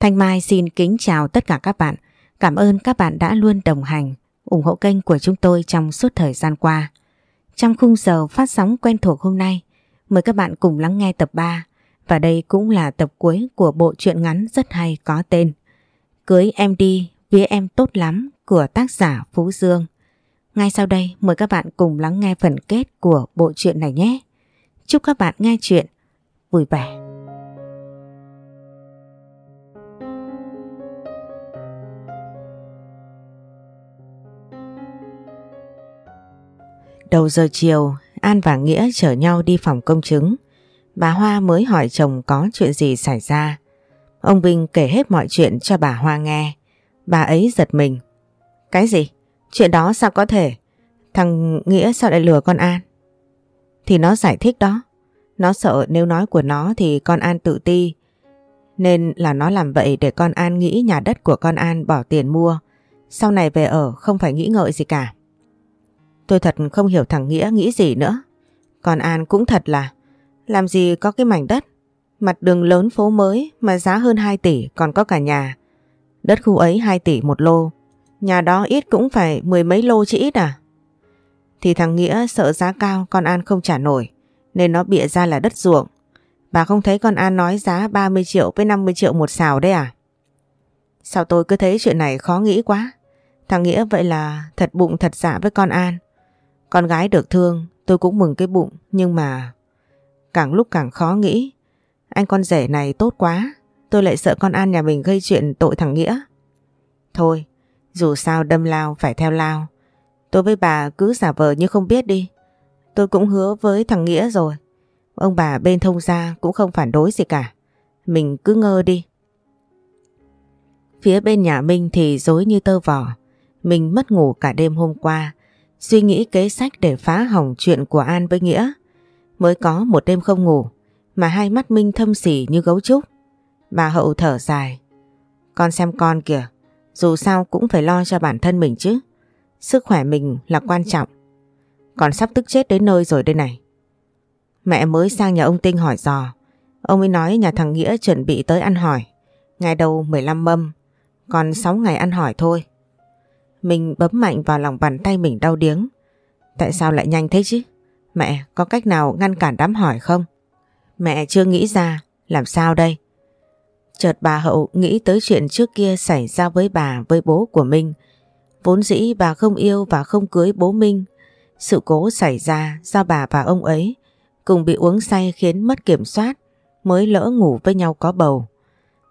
Thanh Mai xin kính chào tất cả các bạn. Cảm ơn các bạn đã luôn đồng hành, ủng hộ kênh của chúng tôi trong suốt thời gian qua. Trong khung giờ phát sóng quen thuộc hôm nay, mời các bạn cùng lắng nghe tập 3 và đây cũng là tập cuối của bộ truyện ngắn rất hay có tên Cưới em đi vía em tốt lắm của tác giả Phú Dương. Ngay sau đây mời các bạn cùng lắng nghe phần kết của bộ truyện này nhé. Chúc các bạn nghe chuyện vui vẻ. Đầu giờ chiều, An và Nghĩa chở nhau đi phòng công chứng. Bà Hoa mới hỏi chồng có chuyện gì xảy ra. Ông Vinh kể hết mọi chuyện cho bà Hoa nghe. Bà ấy giật mình. Cái gì? Chuyện đó sao có thể? Thằng Nghĩa sao lại lừa con An? Thì nó giải thích đó. Nó sợ nếu nói của nó thì con An tự ti. Nên là nó làm vậy để con An nghĩ nhà đất của con An bỏ tiền mua. Sau này về ở không phải nghĩ ngợi gì cả. Tôi thật không hiểu thằng Nghĩa nghĩ gì nữa. Còn An cũng thật là, làm gì có cái mảnh đất mặt đường lớn phố mới mà giá hơn 2 tỷ, còn có cả nhà. Đất khu ấy 2 tỷ một lô. Nhà đó ít cũng phải mười mấy lô chứ ít à? Thì thằng Nghĩa sợ giá cao, con An không trả nổi, nên nó bịa ra là đất ruộng. Bà không thấy con An nói giá 30 triệu với 50 triệu một xào đấy à? Sao tôi cứ thấy chuyện này khó nghĩ quá? Thằng Nghĩa vậy là thật bụng thật dạ với con An. Con gái được thương, tôi cũng mừng cái bụng, nhưng mà càng lúc càng khó nghĩ. Anh con rể này tốt quá, tôi lại sợ con An nhà mình gây chuyện tội thằng Nghĩa. Thôi, dù sao đâm lao phải theo lao. Tôi với bà cứ giả vờ như không biết đi. Tôi cũng hứa với thằng Nghĩa rồi. Ông bà bên thông gia cũng không phản đối gì cả. Mình cứ ngơ đi. Phía bên nhà Minh thì dối như tơ vỏ. Mình mất ngủ cả đêm hôm qua Suy nghĩ kế sách để phá hỏng chuyện của An với Nghĩa. Mới có một đêm không ngủ mà hai mắt Minh thâm sỉ như gấu trúc. Bà Hậu thở dài. Con xem con kìa, dù sao cũng phải lo cho bản thân mình chứ. Sức khỏe mình là quan trọng. Còn sắp tức chết đến nơi rồi đây này. Mẹ mới sang nhà ông Tinh hỏi dò. Ông ấy nói nhà thằng Nghĩa chuẩn bị tới ăn hỏi. Ngày đầu 15 mâm, còn 6 ngày ăn hỏi thôi. Mình bấm mạnh vào lòng bàn tay mình đau điếng. Tại sao lại nhanh thế chứ? Mẹ, có cách nào ngăn cản đám hỏi không? Mẹ chưa nghĩ ra, làm sao đây? Chợt bà Hậu nghĩ tới chuyện trước kia xảy ra với bà với bố của Minh. Vốn dĩ bà không yêu và không cưới bố Minh. Sự cố xảy ra do bà và ông ấy cùng bị uống say khiến mất kiểm soát mới lỡ ngủ với nhau có bầu.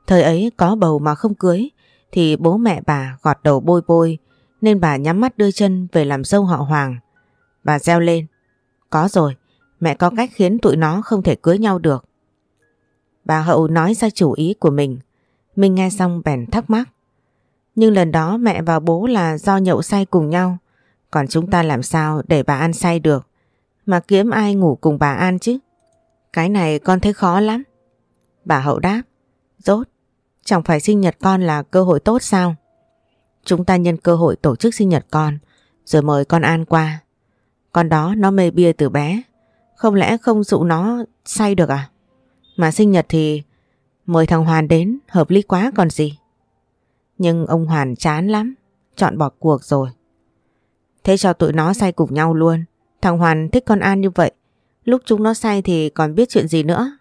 Thời ấy có bầu mà không cưới thì bố mẹ bà gọt đầu bôi bôi nên bà nhắm mắt đưa chân về làm dâu họ Hoàng. Bà reo lên. Có rồi, mẹ có cách khiến tụi nó không thể cưới nhau được. Bà Hậu nói ra chủ ý của mình. Mình nghe xong bèn thắc mắc. Nhưng lần đó mẹ và bố là do nhậu say cùng nhau. Còn chúng ta làm sao để bà ăn say được? Mà kiếm ai ngủ cùng bà An chứ? Cái này con thấy khó lắm. Bà Hậu đáp. Rốt, chẳng phải sinh nhật con là cơ hội tốt sao? Chúng ta nhân cơ hội tổ chức sinh nhật con, Rồi mời con An qua. Con đó nó mê bia từ bé, Không lẽ không dụ nó say được à? Mà sinh nhật thì Mời thằng Hoàn đến, Hợp lý quá còn gì. Nhưng ông Hoàn chán lắm, Chọn bỏ cuộc rồi. Thế cho tụi nó say cùng nhau luôn. Thằng Hoàn thích con An như vậy, Lúc chúng nó say thì còn biết chuyện gì nữa?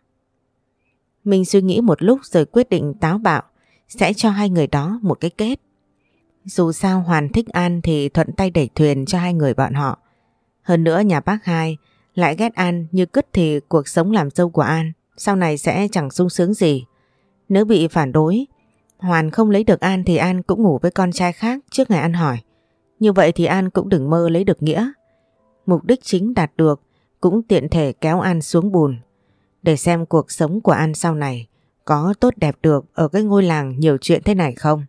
Mình suy nghĩ một lúc rồi quyết định táo bạo, Sẽ cho hai người đó một cái kết dù sao Hoàn thích An thì thuận tay đẩy thuyền cho hai người bọn họ. Hơn nữa nhà bác hai lại ghét An như cứt thì cuộc sống làm dâu của An sau này sẽ chẳng sung sướng gì. Nếu bị phản đối, Hoàn không lấy được An thì An cũng ngủ với con trai khác trước ngày ăn hỏi. Như vậy thì An cũng đừng mơ lấy được Nghĩa. Mục đích chính đạt được cũng tiện thể kéo An xuống bùn. Để xem cuộc sống của An sau này có tốt đẹp được ở cái ngôi làng nhiều chuyện thế này không.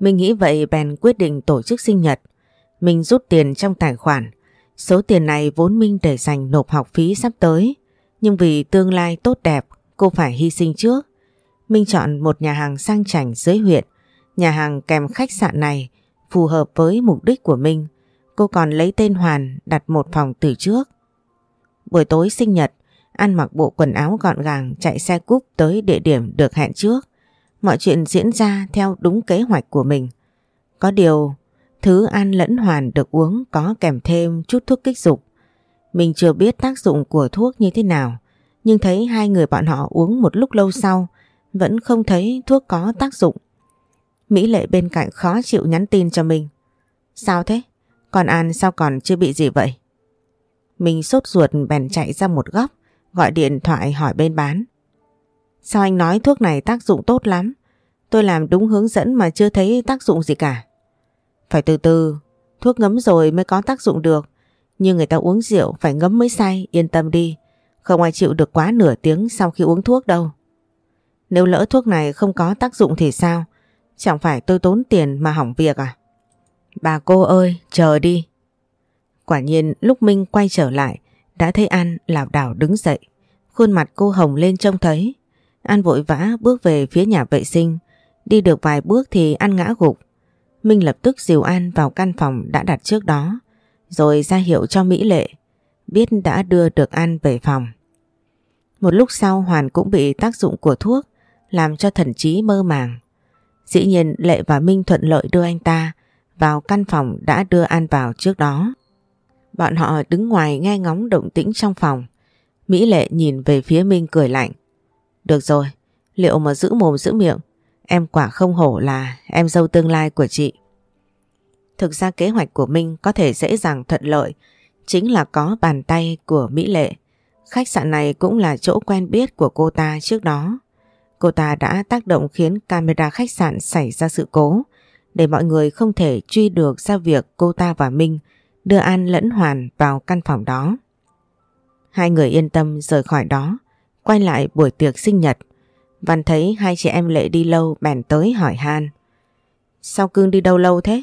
Mình nghĩ vậy bèn quyết định tổ chức sinh nhật. Mình rút tiền trong tài khoản. Số tiền này vốn Minh để dành nộp học phí sắp tới. Nhưng vì tương lai tốt đẹp, cô phải hy sinh trước. Minh chọn một nhà hàng sang chảnh dưới huyện. Nhà hàng kèm khách sạn này phù hợp với mục đích của Minh. Cô còn lấy tên Hoàn đặt một phòng từ trước. Buổi tối sinh nhật, ăn mặc bộ quần áo gọn gàng chạy xe cúp tới địa điểm được hẹn trước. Mọi chuyện diễn ra theo đúng kế hoạch của mình. Có điều, thứ ăn lẫn hoàn được uống có kèm thêm chút thuốc kích dục. Mình chưa biết tác dụng của thuốc như thế nào, nhưng thấy hai người bọn họ uống một lúc lâu sau vẫn không thấy thuốc có tác dụng. Mỹ Lệ bên cạnh khó chịu nhắn tin cho mình. Sao thế? Còn An sao còn chưa bị gì vậy? Mình sốt ruột bèn chạy ra một góc, gọi điện thoại hỏi bên bán. Sao anh nói thuốc này tác dụng tốt lắm? Tôi làm đúng hướng dẫn mà chưa thấy tác dụng gì cả. Phải từ từ, thuốc ngấm rồi mới có tác dụng được. Nhưng người ta uống rượu phải ngấm mới say, yên tâm đi. Không ai chịu được quá nửa tiếng sau khi uống thuốc đâu. Nếu lỡ thuốc này không có tác dụng thì sao? Chẳng phải tôi tốn tiền mà hỏng việc à? Bà cô ơi, chờ đi. Quả nhiên lúc Minh quay trở lại, đã thấy An lảo đảo đứng dậy. Khuôn mặt cô hồng lên trông thấy. An vội vã bước về phía nhà vệ sinh. Đi được vài bước thì An ngã gục. Minh lập tức dìu An vào căn phòng đã đặt trước đó. Rồi ra hiệu cho Mỹ Lệ. Biết đã đưa được An về phòng. Một lúc sau, Hoàn cũng bị tác dụng của thuốc làm cho thần trí mơ màng. Dĩ nhiên, Lệ và Minh thuận lợi đưa anh ta vào căn phòng đã đưa An vào trước đó. Bọn họ đứng ngoài nghe ngóng động tĩnh trong phòng. Mỹ Lệ nhìn về phía Minh cười lạnh. Được rồi, liệu mà giữ mồm giữ miệng, em quả không hổ là em dâu tương lai của chị. Thực ra kế hoạch của Minh có thể dễ dàng thuận lợi, chính là có bàn tay của Mỹ Lệ. Khách sạn này cũng là chỗ quen biết của cô ta trước đó. Cô ta đã tác động khiến camera khách sạn xảy ra sự cố để mọi người không thể truy được ra việc cô ta và Minh đưa An lẫn Hoàn vào căn phòng đó. Hai người yên tâm rời khỏi đó, quay lại buổi tiệc sinh nhật. Văn thấy hai chị em Lệ đi lâu bèn tới hỏi Han. Sao cưng đi đâu lâu thế?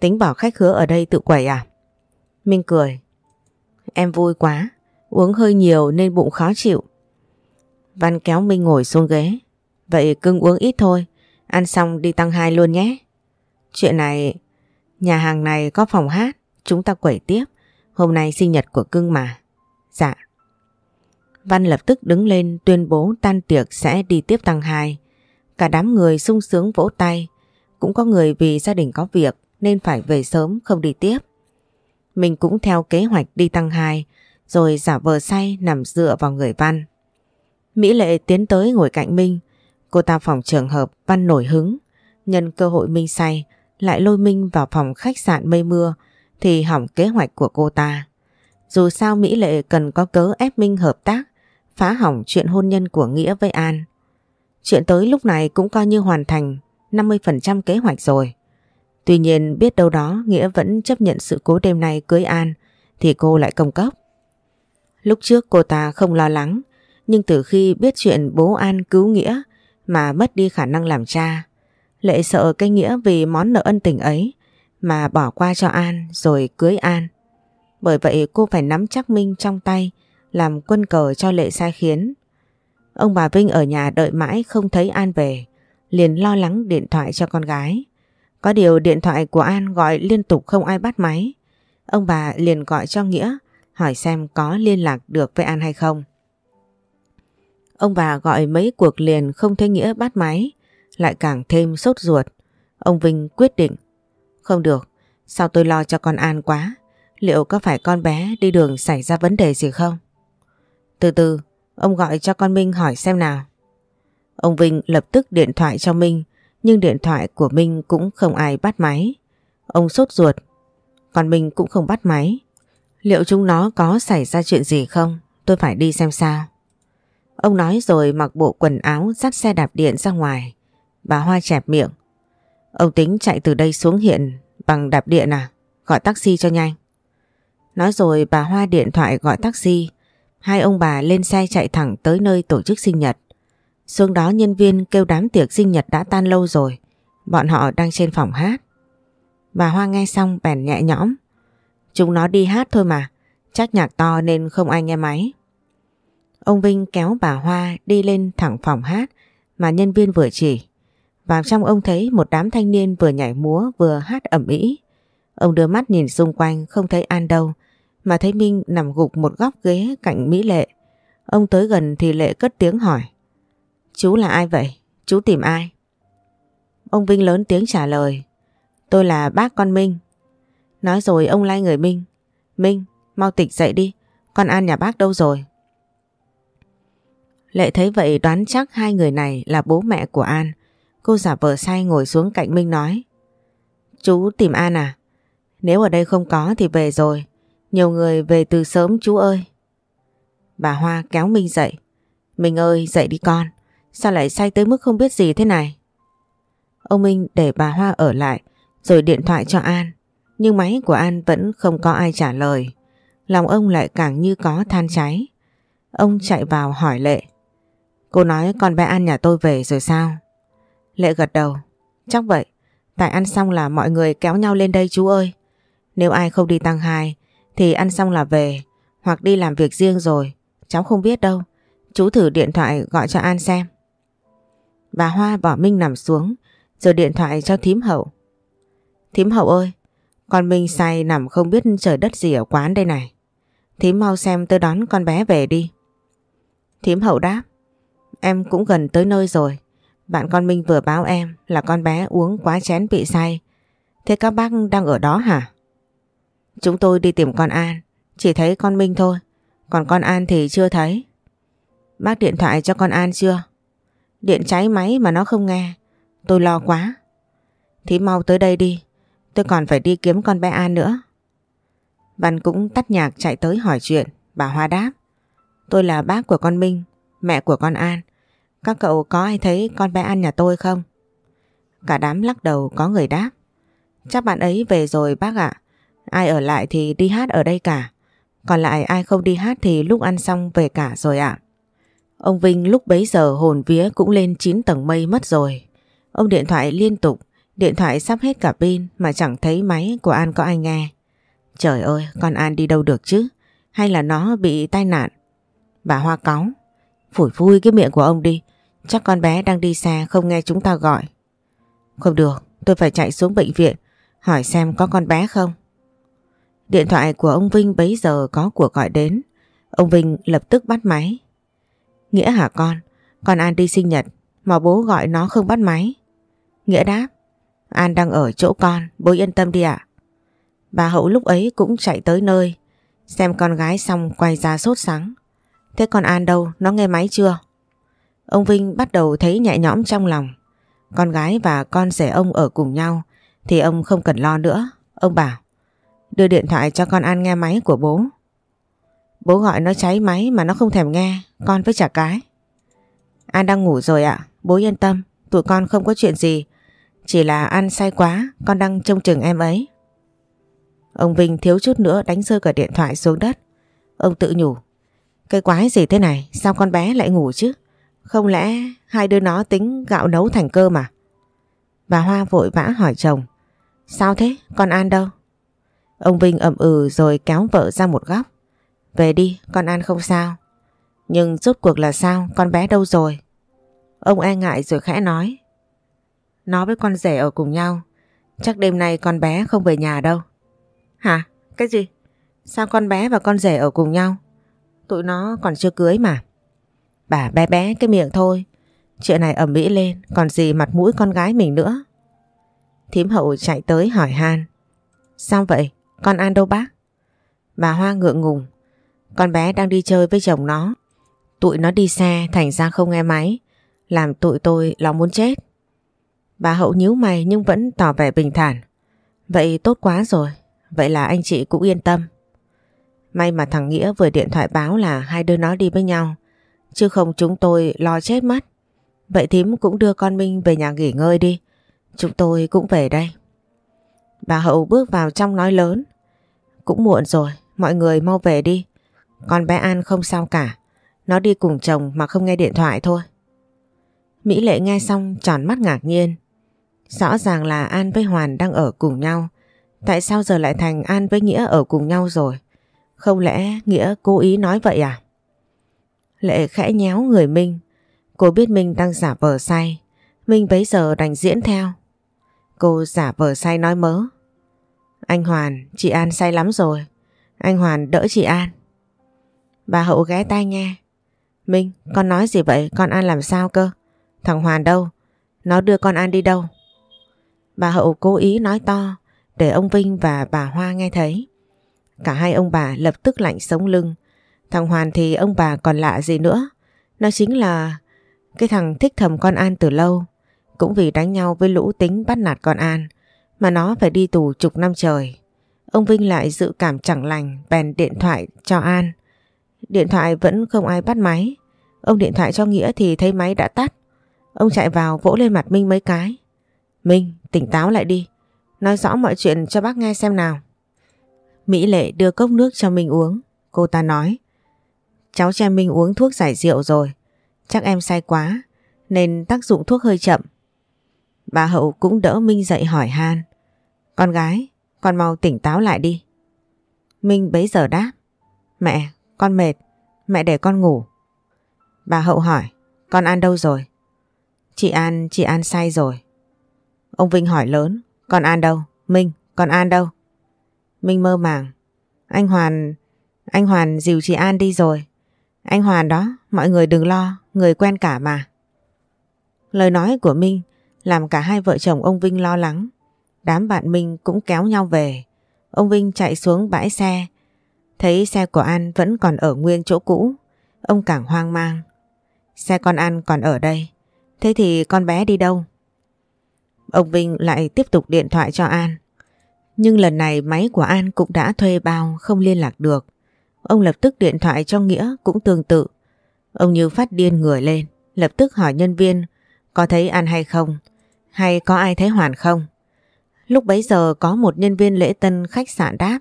Tính bảo khách khứa ở đây tự quẩy à? Minh cười. Em vui quá, uống hơi nhiều nên bụng khó chịu. Văn kéo Minh ngồi xuống ghế. Vậy cưng uống ít thôi, ăn xong đi tăng hai luôn nhé. Chuyện này, nhà hàng này có phòng hát, chúng ta quẩy tiếp. Hôm nay sinh nhật của cưng mà. Dạ. Văn lập tức đứng lên, tuyên bố tan tiệc sẽ đi tiếp tầng hai. Cả đám người sung sướng vỗ tay. Cũng có người vì gia đình có việc nên phải về sớm, không đi tiếp. Mình cũng theo kế hoạch đi tăng hai, rồi giả vờ say nằm dựa vào người Văn. Mỹ Lệ tiến tới ngồi cạnh Minh. Cô ta phòng trường hợp Văn nổi hứng. Nhân cơ hội Minh say, lại lôi Minh vào phòng khách sạn mây mưa, thì hỏng kế hoạch của cô ta. Dù sao Mỹ Lệ cần có cớ ép Minh hợp tác phá hỏng chuyện hôn nhân của Nghĩa với An. Chuyện tới lúc này cũng coi như hoàn thành 50% kế hoạch rồi. Tuy nhiên, biết đâu đó Nghĩa vẫn chấp nhận sự cố đêm nay cưới An, thì cô lại công cốc. Lúc trước cô ta không lo lắng, nhưng từ khi biết chuyện bố An cứu Nghĩa mà mất đi khả năng làm cha Lệ sợ cái Nghĩa vì món nợ ân tình ấy mà bỏ qua cho An rồi cưới An. Bởi vậy cô phải nắm chắc Minh trong tay làm quân cờ cho Lệ sai khiến. Ông bà Vinh ở nhà đợi mãi không thấy An về, liền lo lắng điện thoại cho con gái. Có điều điện thoại của An gọi liên tục không ai bắt máy. Ông bà liền gọi cho Nghĩa hỏi xem có liên lạc được với An hay không. Ông bà gọi mấy cuộc liền không thấy Nghĩa bắt máy, lại càng thêm sốt ruột. Ông Vinh quyết định không được, sao tôi lo cho con An quá? Liệu có phải con bé đi đường xảy ra vấn đề gì không? Từ từ, ông gọi cho con Minh hỏi xem nào. Ông Vinh lập tức điện thoại cho Minh, nhưng điện thoại của Minh cũng không ai bắt máy. Ông sốt ruột, còn Minh cũng không bắt máy. Liệu chúng nó có xảy ra chuyện gì không? Tôi phải đi xem sao. Ông nói rồi mặc bộ quần áo dắt xe đạp điện ra ngoài. Bà Hoa chẹp miệng. Ông tính chạy từ đây xuống hiện bằng đạp điện à? Gọi taxi cho nhanh. Nói rồi bà Hoa điện thoại gọi taxi. Hai ông bà lên xe chạy thẳng tới nơi tổ chức sinh nhật. Xuống đó nhân viên kêu đám tiệc sinh nhật đã tan lâu rồi. Bọn họ đang trên phòng hát. Bà Hoa nghe xong bèn nhẹ nhõm. Chúng nó đi hát thôi mà. Chắc nhạc to nên không ai nghe máy. Ông Vinh kéo bà Hoa đi lên thẳng phòng hát mà nhân viên vừa chỉ. Vào trong ông thấy một đám thanh niên vừa nhảy múa vừa hát ẩm ý. Ông đưa mắt nhìn xung quanh không thấy An đâu mà thấy Minh nằm gục một góc ghế cạnh Mỹ Lệ. Ông tới gần thì Lệ cất tiếng hỏi. Chú là ai vậy? Chú tìm ai? Ông Vinh lớn tiếng trả lời. Tôi là bác con Minh. Nói rồi ông lai người Minh. Minh, mau tỉnh dậy đi. Con An nhà bác đâu rồi? Lệ thấy vậy đoán chắc hai người này là bố mẹ của An. Cô giả vờ say ngồi xuống cạnh Minh nói. Chú tìm An à? Nếu ở đây không có thì về rồi. Nhiều người về từ sớm, chú ơi. Bà Hoa kéo Minh dậy. Minh ơi, dậy đi con. Sao lại say tới mức không biết gì thế này? Ông Minh để bà Hoa ở lại, rồi điện thoại cho An. Nhưng máy của An vẫn không có ai trả lời. Lòng ông lại càng như có than cháy. Ông chạy vào hỏi Lệ. Cô nói con bé An nhà tôi về rồi sao? Lệ gật đầu. Chắc vậy. Tại ăn xong là mọi người kéo nhau lên đây, chú ơi. Nếu ai không đi tăng hài thì ăn xong là về hoặc đi làm việc riêng rồi. Cháu không biết đâu. Chú thử điện thoại gọi cho An xem. Bà Hoa bỏ Minh nằm xuống rồi điện thoại cho thím hậu. Thím hậu ơi, con Minh say nằm không biết trời đất gì ở quán đây này. Thím mau xem tôi đón con bé về đi. Thím hậu đáp, em cũng gần tới nơi rồi. Bạn con Minh vừa báo em là con bé uống quá chén bị say. Thế các bác đang ở đó hả? Chúng tôi đi tìm con An, chỉ thấy con Minh thôi. Còn con An thì chưa thấy. Bác điện thoại cho con An chưa? Điện cháy máy mà nó không nghe. Tôi lo quá. Thì mau tới đây đi. Tôi còn phải đi kiếm con bé An nữa. Văn cũng tắt nhạc chạy tới hỏi chuyện. Bà Hoa đáp. Tôi là bác của con Minh, mẹ của con An. Các cậu có ai thấy con bé An nhà tôi không? Cả đám lắc đầu có người đáp. Chắc bạn ấy về rồi bác ạ. Ai ở lại thì đi hát ở đây cả. Còn lại ai không đi hát thì lúc ăn xong về cả rồi ạ. Ông Vinh lúc bấy giờ hồn vía cũng lên 9 tầng mây mất rồi. Ông điện thoại liên tục, điện thoại sắp hết cả pin mà chẳng thấy máy của An có ai nghe. Trời ơi, con An đi đâu được chứ? Hay là nó bị tai nạn? Bà Hoa cáu. Phủi phui cái miệng của ông đi. Chắc con bé đang đi xa không nghe chúng ta gọi. Không được, tôi phải chạy xuống bệnh viện hỏi xem có con bé không. Điện thoại của ông Vinh bấy giờ có cuộc gọi đến. Ông Vinh lập tức bắt máy. Nghĩa hả con? Con An đi sinh nhật mà bố gọi nó không bắt máy. Nghĩa đáp. An đang ở chỗ con, bố yên tâm đi ạ. Bà Hậu lúc ấy cũng chạy tới nơi. Xem con gái xong quay ra sốt sắng. Thế con An đâu, nó nghe máy chưa? Ông Vinh bắt đầu thấy nhẹ nhõm trong lòng. Con gái và con rể ông ở cùng nhau thì ông không cần lo nữa. Ông bảo đưa điện thoại cho con An nghe máy của bố. Bố gọi nó cháy máy mà nó không thèm nghe, con với trả cái. An đang ngủ rồi ạ, bố yên tâm, tụi con không có chuyện gì. Chỉ là An say quá, con đang trông chừng em ấy. Ông Vinh thiếu chút nữa đánh rơi cả điện thoại xuống đất. Ông tự nhủ, cái quái gì thế này, sao con bé lại ngủ chứ? Không lẽ hai đứa nó tính gạo nấu thành cơm mà? Bà Hoa vội vã hỏi chồng, sao thế, con An đâu? Ông Vinh ậm ừ rồi kéo vợ ra một góc. Về đi, con An không sao. Nhưng rốt cuộc là sao, con bé đâu rồi? Ông e ngại rồi khẽ nói. Nó với con rể ở cùng nhau. Chắc đêm nay con bé không về nhà đâu. Hả? Cái gì? Sao con bé và con rể ở cùng nhau? Tụi nó còn chưa cưới mà. Bà bé bé cái miệng thôi. Chuyện này ẩm mỹ lên, còn gì mặt mũi con gái mình nữa. Thím hậu chạy tới hỏi Han. Sao vậy? Con An đâu bác? Bà Hoa ngượng ngùng. Con bé đang đi chơi với chồng nó. Tụi nó đi xe thành ra không nghe máy. Làm tụi tôi lo muốn chết. Bà Hậu nhíu mày nhưng vẫn tỏ vẻ bình thản. Vậy tốt quá rồi. Vậy là anh chị cũng yên tâm. May mà thằng Nghĩa vừa điện thoại báo là hai đứa nó đi với nhau. Chứ không chúng tôi lo chết mất. Vậy thím cũng đưa con Minh về nhà nghỉ ngơi đi. Chúng tôi cũng về đây. Bà Hậu bước vào trong nói lớn. Cũng muộn rồi, mọi người mau về đi. Con bé An không sao cả. Nó đi cùng chồng mà không nghe điện thoại thôi. Mỹ Lệ nghe xong tròn mắt ngạc nhiên. Rõ ràng là An với Hoàn đang ở cùng nhau. Tại sao giờ lại thành An với Nghĩa ở cùng nhau rồi? Không lẽ Nghĩa cố ý nói vậy à? Lệ khẽ nhéo người Minh. Cô biết Minh đang giả vờ say. Minh bấy giờ đành diễn theo. Cô giả vờ say nói mớ. Anh Hoàn, chị An say lắm rồi. Anh Hoàn đỡ chị An. Bà Hậu ghé tai nghe. Minh, con nói gì vậy? Con An làm sao cơ? Thằng Hoàn đâu? Nó đưa con An đi đâu? Bà Hậu cố ý nói to để ông Vinh và bà Hoa nghe thấy. Cả hai ông bà lập tức lạnh sống lưng. Thằng Hoàn thì ông bà còn lạ gì nữa. Nó chính là cái thằng thích thầm con An từ lâu. Cũng vì đánh nhau với lũ tính bắt nạt con An mà nó phải đi tù chục năm trời. Ông Vinh lại dự cảm chẳng lành bèn điện thoại cho An. Điện thoại vẫn không ai bắt máy. Ông điện thoại cho Nghĩa thì thấy máy đã tắt. Ông chạy vào vỗ lên mặt Minh mấy cái. Minh, tỉnh táo lại đi. Nói rõ mọi chuyện cho bác nghe xem nào. Mỹ Lệ đưa cốc nước cho Minh uống. Cô ta nói. Cháu cho Minh uống thuốc giải rượu rồi. Chắc em say quá nên tác dụng thuốc hơi chậm. Bà Hậu cũng đỡ Minh dậy hỏi han. Con gái, con mau tỉnh táo lại đi. Minh bấy giờ đáp. Mẹ, con mệt. Mẹ để con ngủ. Bà Hậu hỏi. Con An đâu rồi? Chị An, chị An say rồi. Ông Vinh hỏi lớn. Con An đâu? Minh, con An đâu? Minh mơ màng. Anh Hoàn, anh Hoàn dìu chị An đi rồi. Anh Hoàn đó, mọi người đừng lo, người quen cả mà. Lời nói của Minh làm cả hai vợ chồng ông Vinh lo lắng. Đám bạn Minh cũng kéo nhau về. Ông Vinh chạy xuống bãi xe. Thấy xe của An vẫn còn ở nguyên chỗ cũ. Ông càng hoang mang. Xe con An còn ở đây. Thế thì con bé đi đâu? Ông Vinh lại tiếp tục điện thoại cho An. Nhưng lần này máy của An cũng đã thuê bao không liên lạc được. Ông lập tức điện thoại cho Nghĩa cũng tương tự. Ông như phát điên người lên, lập tức hỏi nhân viên có thấy An hay không, hay có ai thấy Hoàn không. Lúc bấy giờ có một nhân viên lễ tân khách sạn đáp.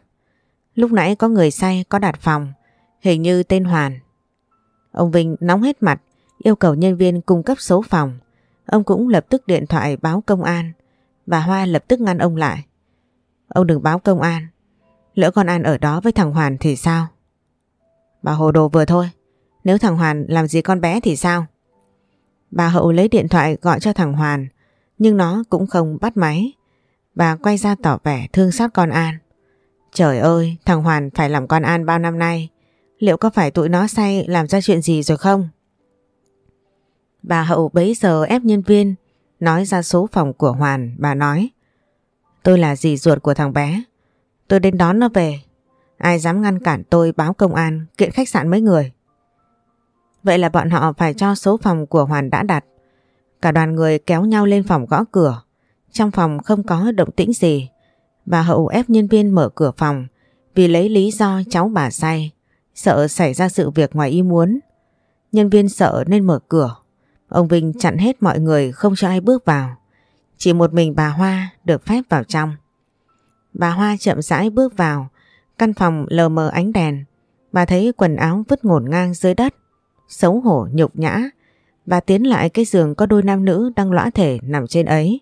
Lúc nãy có người say có đặt phòng, hình như tên Hoàn. Ông Vinh nóng hết mặt, yêu cầu nhân viên cung cấp số phòng. Ông cũng lập tức điện thoại báo công an. Bà Hoa lập tức ngăn ông lại. Ông đừng báo công an. Lỡ con An ở đó với thằng Hoàn thì sao? Bà hồ đồ vừa thôi. Nếu thằng Hoàn làm gì con bé thì sao? Bà Hậu lấy điện thoại gọi cho thằng Hoàn. Nhưng nó cũng không bắt máy. Bà quay ra tỏ vẻ thương xót con An. Trời ơi, thằng Hoàn phải làm con An bao năm nay. Liệu có phải tụi nó say làm ra chuyện gì rồi không? Bà Hậu bấy giờ ép nhân viên nói ra số phòng của Hoàn. Bà nói Tôi là dì ruột của thằng bé. Tôi đến đón nó về. Ai dám ngăn cản tôi báo công an kiện khách sạn mấy người. Vậy là bọn họ phải cho số phòng của Hoàn đã đặt. Cả đoàn người kéo nhau lên phòng gõ cửa. Trong phòng không có động tĩnh gì. Bà Hậu ép nhân viên mở cửa phòng, vì lấy lý do cháu bà say. Sợ xảy ra sự việc ngoài ý muốn. Nhân viên sợ nên mở cửa. Ông Vinh chặn hết mọi người, không cho ai bước vào. Chỉ một mình bà Hoa được phép vào trong. Bà Hoa chậm rãi bước vào. Căn phòng lờ mờ ánh đèn. Bà thấy quần áo vứt ngổn ngang dưới đất. Xấu hổ nhục nhã. Bà tiến lại cái giường có đôi nam nữ đang lõa thể nằm trên ấy.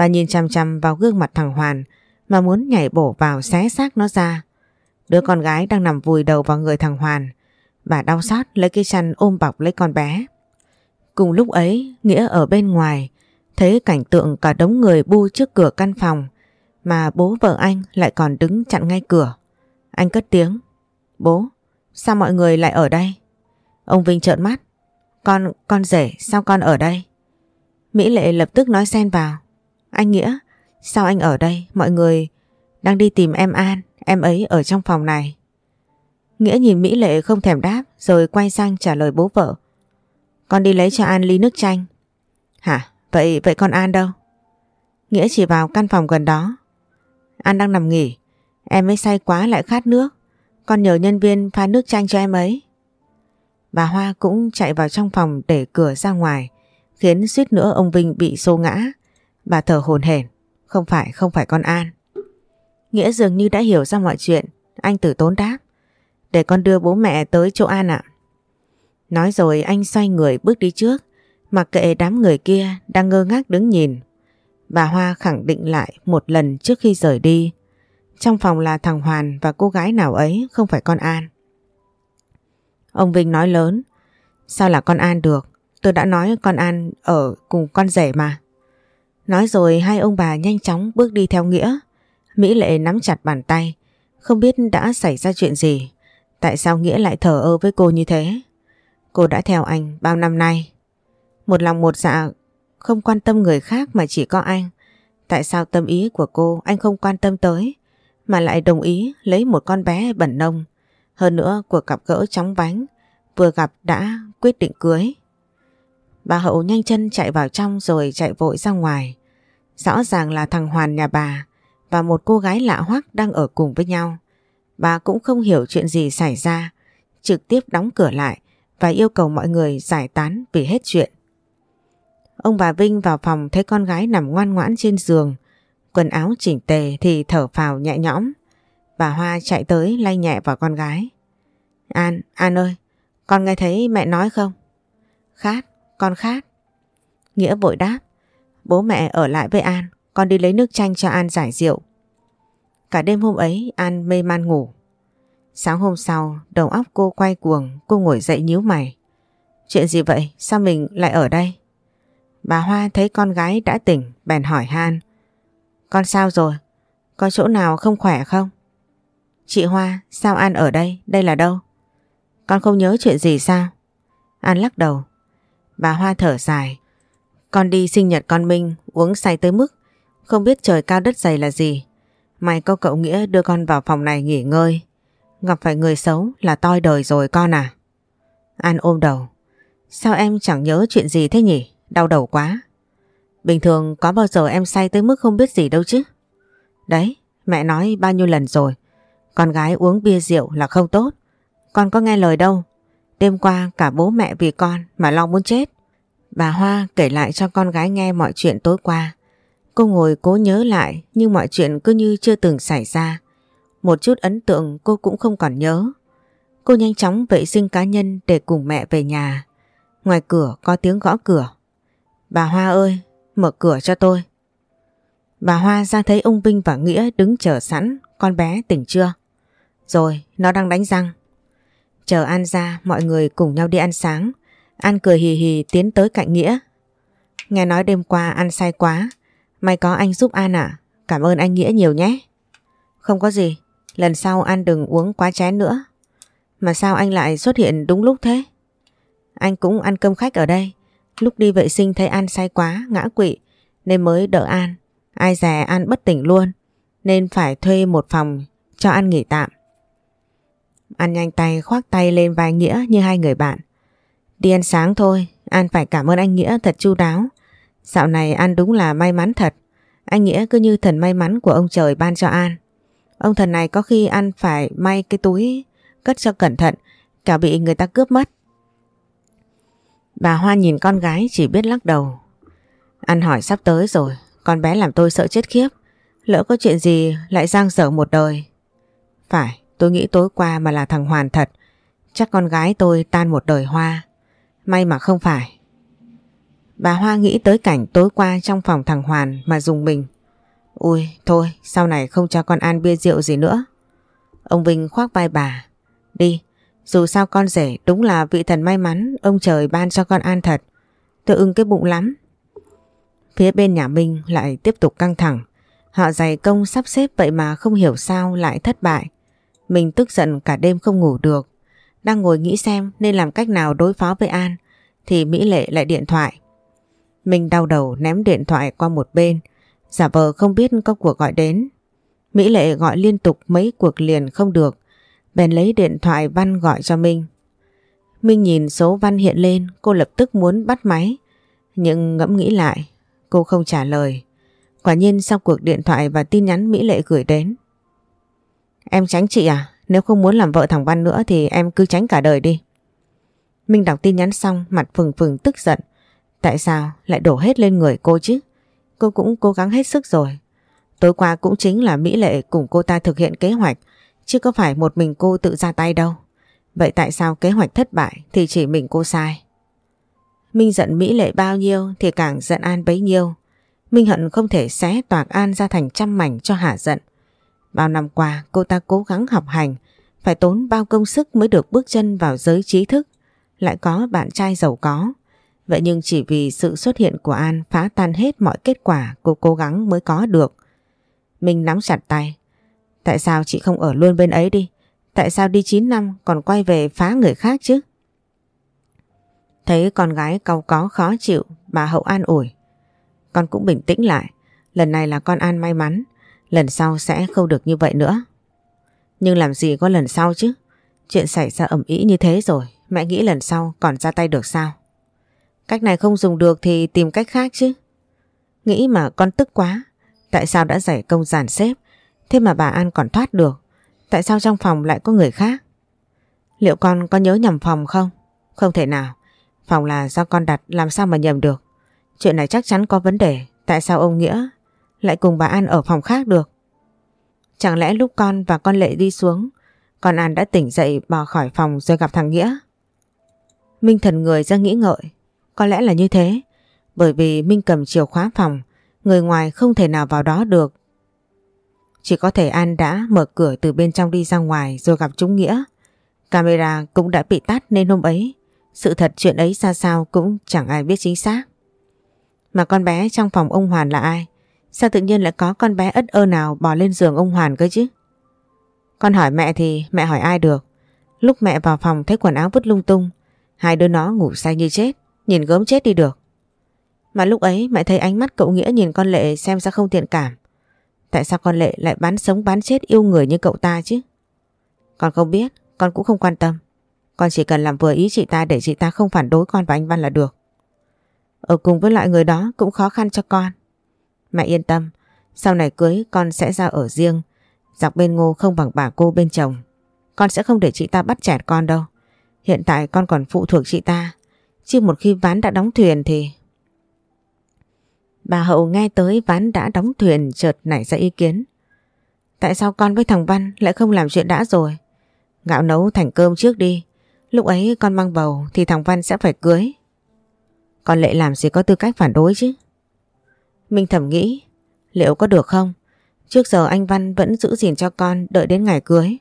Bà nhìn chằm chằm vào gương mặt thằng Hoàn mà muốn nhảy bổ vào xé xác nó ra. Đứa con gái đang nằm vùi đầu vào người thằng Hoàn. Bà đau xót lấy cây chăn ôm bọc lấy con bé. Cùng lúc ấy, Nghĩa ở bên ngoài, thấy cảnh tượng cả đống người bu trước cửa căn phòng, mà bố vợ anh lại còn đứng chặn ngay cửa. Anh cất tiếng. Bố, sao mọi người lại ở đây? Ông Vinh trợn mắt. Con, con rể, sao con ở đây? Mỹ Lệ lập tức nói xen vào. Anh Nghĩa, sao anh ở đây? Mọi người đang đi tìm em An, em ấy ở trong phòng này. Nghĩa nhìn Mỹ Lệ không thèm đáp rồi quay sang trả lời bố vợ. Con đi lấy cho An ly nước chanh. Hả? Vậy vậy con An đâu? Nghĩa chỉ vào căn phòng gần đó. An đang nằm nghỉ. Em ấy say quá lại khát nước. Con nhờ nhân viên pha nước chanh cho em ấy. Bà Hoa cũng chạy vào trong phòng để cửa ra ngoài. Khiến suýt nữa ông Vinh bị xô ngã. Bà thở hồn hển. Không phải, không phải con An. Nghĩa dường như đã hiểu ra mọi chuyện. Anh tử tốn đáp. Để con đưa bố mẹ tới chỗ An ạ. Nói rồi anh xoay người bước đi trước, mặc kệ đám người kia đang ngơ ngác đứng nhìn. Bà Hoa khẳng định lại một lần trước khi rời đi. Trong phòng là thằng Hoàn và cô gái nào ấy không phải con An. Ông Vinh nói lớn, sao là con An được? Tôi đã nói con An ở cùng con rể mà. Nói rồi hai ông bà nhanh chóng bước đi theo Nghĩa. Mỹ Lệ nắm chặt bàn tay, không biết đã xảy ra chuyện gì. Tại sao Nghĩa lại thở ơ với cô như thế? Cô đã theo anh bao năm nay. Một lòng một dạ không quan tâm người khác mà chỉ có anh. Tại sao tâm ý của cô anh không quan tâm tới mà lại đồng ý lấy một con bé bẩn nông. Hơn nữa cuộc gặp gỡ chóng vánh vừa gặp đã quyết định cưới. Bà Hậu nhanh chân chạy vào trong rồi chạy vội ra ngoài. Rõ ràng là thằng Hoàn nhà bà và một cô gái lạ hoắc đang ở cùng với nhau. Bà cũng không hiểu chuyện gì xảy ra, trực tiếp đóng cửa lại và yêu cầu mọi người giải tán vì hết chuyện. Ông bà Vinh vào phòng thấy con gái nằm ngoan ngoãn trên giường, quần áo chỉnh tề thì thở phào nhẹ nhõm. Bà Hoa chạy tới lay nhẹ vào con gái. An, An ơi, con nghe thấy mẹ nói không? Khát, con khát. Nghĩa vội đáp. Bố mẹ ở lại với An, con đi lấy nước chanh cho An giải rượu. Cả đêm hôm ấy An mê man ngủ. Sáng hôm sau, đầu óc cô quay cuồng, cô ngồi dậy nhíu mày. Chuyện gì vậy? Sao mình lại ở đây? Bà Hoa thấy con gái đã tỉnh, bèn hỏi Han. Con sao rồi? Có chỗ nào không khỏe không? Chị Hoa, sao An ở đây? Đây là đâu? Con không nhớ chuyện gì sao? An lắc đầu. Bà Hoa thở dài. Con đi sinh nhật con Minh, uống say tới mức không biết trời cao đất dày là gì. May có cậu Nghĩa đưa con vào phòng này nghỉ ngơi. Gặp phải người xấu là toi đời rồi con à. An ôm đầu. Sao em chẳng nhớ chuyện gì thế nhỉ? Đau đầu quá. Bình thường có bao giờ em say tới mức không biết gì đâu chứ. Đấy, mẹ nói bao nhiêu lần rồi. Con gái uống bia rượu là không tốt. Con có nghe lời đâu. Đêm qua cả bố mẹ vì con mà lo muốn chết. Bà Hoa kể lại cho con gái nghe mọi chuyện tối qua. Cô ngồi cố nhớ lại nhưng mọi chuyện cứ như chưa từng xảy ra. Một chút ấn tượng cô cũng không còn nhớ. Cô nhanh chóng vệ sinh cá nhân để cùng mẹ về nhà. Ngoài cửa có tiếng gõ cửa. Bà Hoa ơi, mở cửa cho tôi. Bà Hoa ra thấy ông Vinh và Nghĩa đứng chờ sẵn, con bé tỉnh chưa? Rồi, nó đang đánh răng. Chờ An ra, mọi người cùng nhau đi ăn sáng. An cười hì hì tiến tới cạnh Nghĩa. Nghe nói đêm qua ăn say quá, may có anh giúp An à. cảm ơn anh Nghĩa nhiều nhé. Không có gì, lần sau An đừng uống quá chén nữa. Mà sao anh lại xuất hiện đúng lúc thế? Anh cũng ăn cơm khách ở đây, lúc đi vệ sinh thấy An say quá, ngã quỵ, nên mới đỡ An. Ai dè An bất tỉnh luôn, nên phải thuê một phòng cho An nghỉ tạm. An nhanh tay khoác tay lên vai Nghĩa như hai người bạn. Đi ăn sáng thôi, An phải cảm ơn anh Nghĩa thật chu đáo. Dạo này An đúng là may mắn thật. Anh Nghĩa cứ như thần may mắn của ông trời ban cho An. Ông thần này có khi An phải may cái túi cất cho cẩn thận, cả bị người ta cướp mất. Bà Hoa nhìn con gái chỉ biết lắc đầu. An hỏi sắp tới rồi, con bé làm tôi sợ chết khiếp. Lỡ có chuyện gì lại giang dở một đời. Phải, tôi nghĩ tối qua mà là thằng Hoàn thật. Chắc con gái tôi tan một đời Hoa. May mà không phải. Bà Hoa nghĩ tới cảnh tối qua trong phòng thằng Hoàn mà dùng mình. Ui, thôi, sau này không cho con ăn bia rượu gì nữa. Ông Vinh khoác vai bà. Đi, dù sao con rể đúng là vị thần may mắn ông trời ban cho con ăn thật. Tôi ưng cái bụng lắm. Phía bên nhà Minh lại tiếp tục căng thẳng. Họ dày công sắp xếp vậy mà không hiểu sao lại thất bại. Mình tức giận cả đêm không ngủ được. Đang ngồi nghĩ xem nên làm cách nào đối phó với An, thì Mỹ Lệ lại điện thoại. Mình đau đầu ném điện thoại qua một bên giả vờ không biết có cuộc gọi đến. Mỹ Lệ gọi liên tục mấy cuộc liền không được, bèn lấy điện thoại Văn gọi cho Minh. Minh nhìn số Văn hiện lên, cô lập tức muốn bắt máy nhưng ngẫm nghĩ lại, cô không trả lời. Quả nhiên sau cuộc điện thoại và tin nhắn Mỹ Lệ gửi đến. Em tránh chị à? Nếu không muốn làm vợ thằng Văn nữa thì em cứ tránh cả đời đi. Minh đọc tin nhắn xong, mặt phừng phừng tức giận. Tại sao lại đổ hết lên người cô chứ? Cô cũng cố gắng hết sức rồi. Tối qua cũng chính là Mỹ Lệ cùng cô ta thực hiện kế hoạch, chứ có phải một mình cô tự ra tay đâu. Vậy tại sao kế hoạch thất bại thì chỉ mình cô sai? Minh giận Mỹ Lệ bao nhiêu thì càng giận An bấy nhiêu. Minh hận không thể xé toạc An ra thành trăm mảnh cho hả giận. Bao năm qua cô ta cố gắng học hành, phải tốn bao công sức mới được bước chân vào giới trí thức, lại có bạn trai giàu có. Vậy nhưng chỉ vì sự xuất hiện của An phá tan hết mọi kết quả cô cố gắng mới có được. mình nắm chặt tay. Tại sao chị không ở luôn bên ấy đi? Tại sao đi 9 năm còn quay về phá người khác chứ? Thấy con gái cau có khó chịu, bà Hậu an ủi. Con cũng bình tĩnh lại. Lần này là con An may mắn, lần sau sẽ không được như vậy nữa. Nhưng làm gì có lần sau chứ? Chuyện xảy ra ẩm ý như thế rồi, mẹ nghĩ lần sau còn ra tay được sao? Cách này không dùng được thì tìm cách khác chứ. Nghĩ mà con tức quá, tại sao đã giải công giàn xếp, thế mà bà An còn thoát được, tại sao trong phòng lại có người khác? Liệu con có nhớ nhầm phòng không? Không thể nào, phòng là do con đặt làm sao mà nhầm được. Chuyện này chắc chắn có vấn đề, tại sao ông Nghĩa lại cùng bà An ở phòng khác được? Chẳng lẽ lúc con và con Lệ đi xuống, con An đã tỉnh dậy bỏ khỏi phòng rồi gặp thằng Nghĩa? Minh thần người ra nghĩ ngợi, có lẽ là như thế, bởi vì Minh cầm chìa khóa phòng, người ngoài không thể nào vào đó được. Chỉ có thể An đã mở cửa từ bên trong đi ra ngoài rồi gặp chúng Nghĩa. Camera cũng đã bị tắt nên hôm ấy, sự thật chuyện ấy ra sao cũng chẳng ai biết chính xác. Mà con bé trong phòng ông Hoàn là ai? Sao tự nhiên lại có con bé ất ơ nào bò lên giường ông Hoàn cơ chứ? Con hỏi mẹ thì mẹ hỏi ai được. Lúc mẹ vào phòng thấy quần áo vứt lung tung, hai đứa nó ngủ say như chết, nhìn gớm chết đi được. Mà lúc ấy mẹ thấy ánh mắt cậu Nghĩa nhìn con Lệ xem ra không thiện cảm. Tại sao con Lệ lại bán sống bán chết yêu người như cậu ta chứ? Con không biết, con cũng không quan tâm. Con chỉ cần làm vừa ý chị ta để chị ta không phản đối con và anh Văn là được. Ở cùng với loại người đó cũng khó khăn cho con. Mẹ yên tâm, sau này cưới con sẽ ra ở riêng. Dọc bên ngô không bằng bà cô bên chồng. Con sẽ không để chị ta bắt chẹt con đâu. Hiện tại con còn phụ thuộc chị ta. Chứ một khi ván đã đóng thuyền thì... Bà Hậu nghe tới ván đã đóng thuyền chợt nảy ra ý kiến. Tại sao con với thằng Văn lại không làm chuyện đã rồi? Gạo nấu thành cơm trước đi. Lúc ấy con mang bầu thì thằng Văn sẽ phải cưới. Con Lệ làm gì có tư cách phản đối chứ? Minh thầm nghĩ, liệu có được không? Trước giờ anh Văn vẫn giữ gìn cho con đợi đến ngày cưới.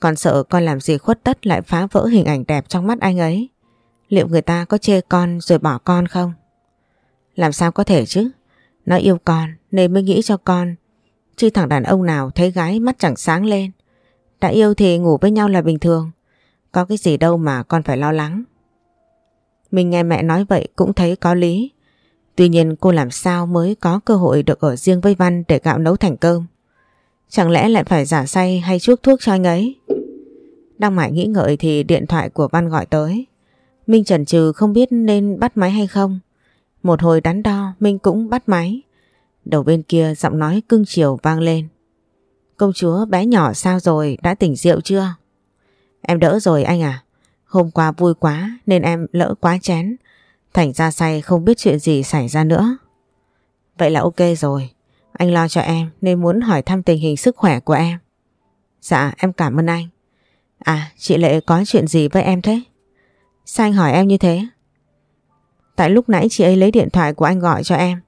còn sợ con làm gì khuất tất lại phá vỡ hình ảnh đẹp trong mắt anh ấy. Liệu người ta có chê con rồi bỏ con không? Làm sao có thể chứ? Nó yêu con nên mới nghĩ cho con. Chứ thằng đàn ông nào thấy gái mắt chẳng sáng lên. Đã yêu thì ngủ với nhau là bình thường. Có cái gì đâu mà con phải lo lắng. Mình nghe mẹ nói vậy cũng thấy có lý. Tuy nhiên cô làm sao mới có cơ hội được ở riêng với Văn để gạo nấu thành cơm. Chẳng lẽ lại phải giả say hay chuốc thuốc cho anh ấy? Đang mãi nghĩ ngợi thì điện thoại của Văn gọi tới. Minh chần chừ không biết nên bắt máy hay không. Một hồi đắn đo, Minh cũng bắt máy. Đầu bên kia giọng nói cưng chiều vang lên. Công chúa bé nhỏ sao rồi, đã tỉnh rượu chưa? Em đỡ rồi anh à. Hôm qua vui quá nên em lỡ quá chén. Thành ra say không biết chuyện gì xảy ra nữa. Vậy là ok rồi. Anh lo cho em nên muốn hỏi thăm tình hình sức khỏe của em. Dạ em cảm ơn anh. À chị Lệ có chuyện gì với em thế? Sao anh hỏi em như thế? Tại lúc nãy chị ấy lấy điện thoại của anh gọi cho em.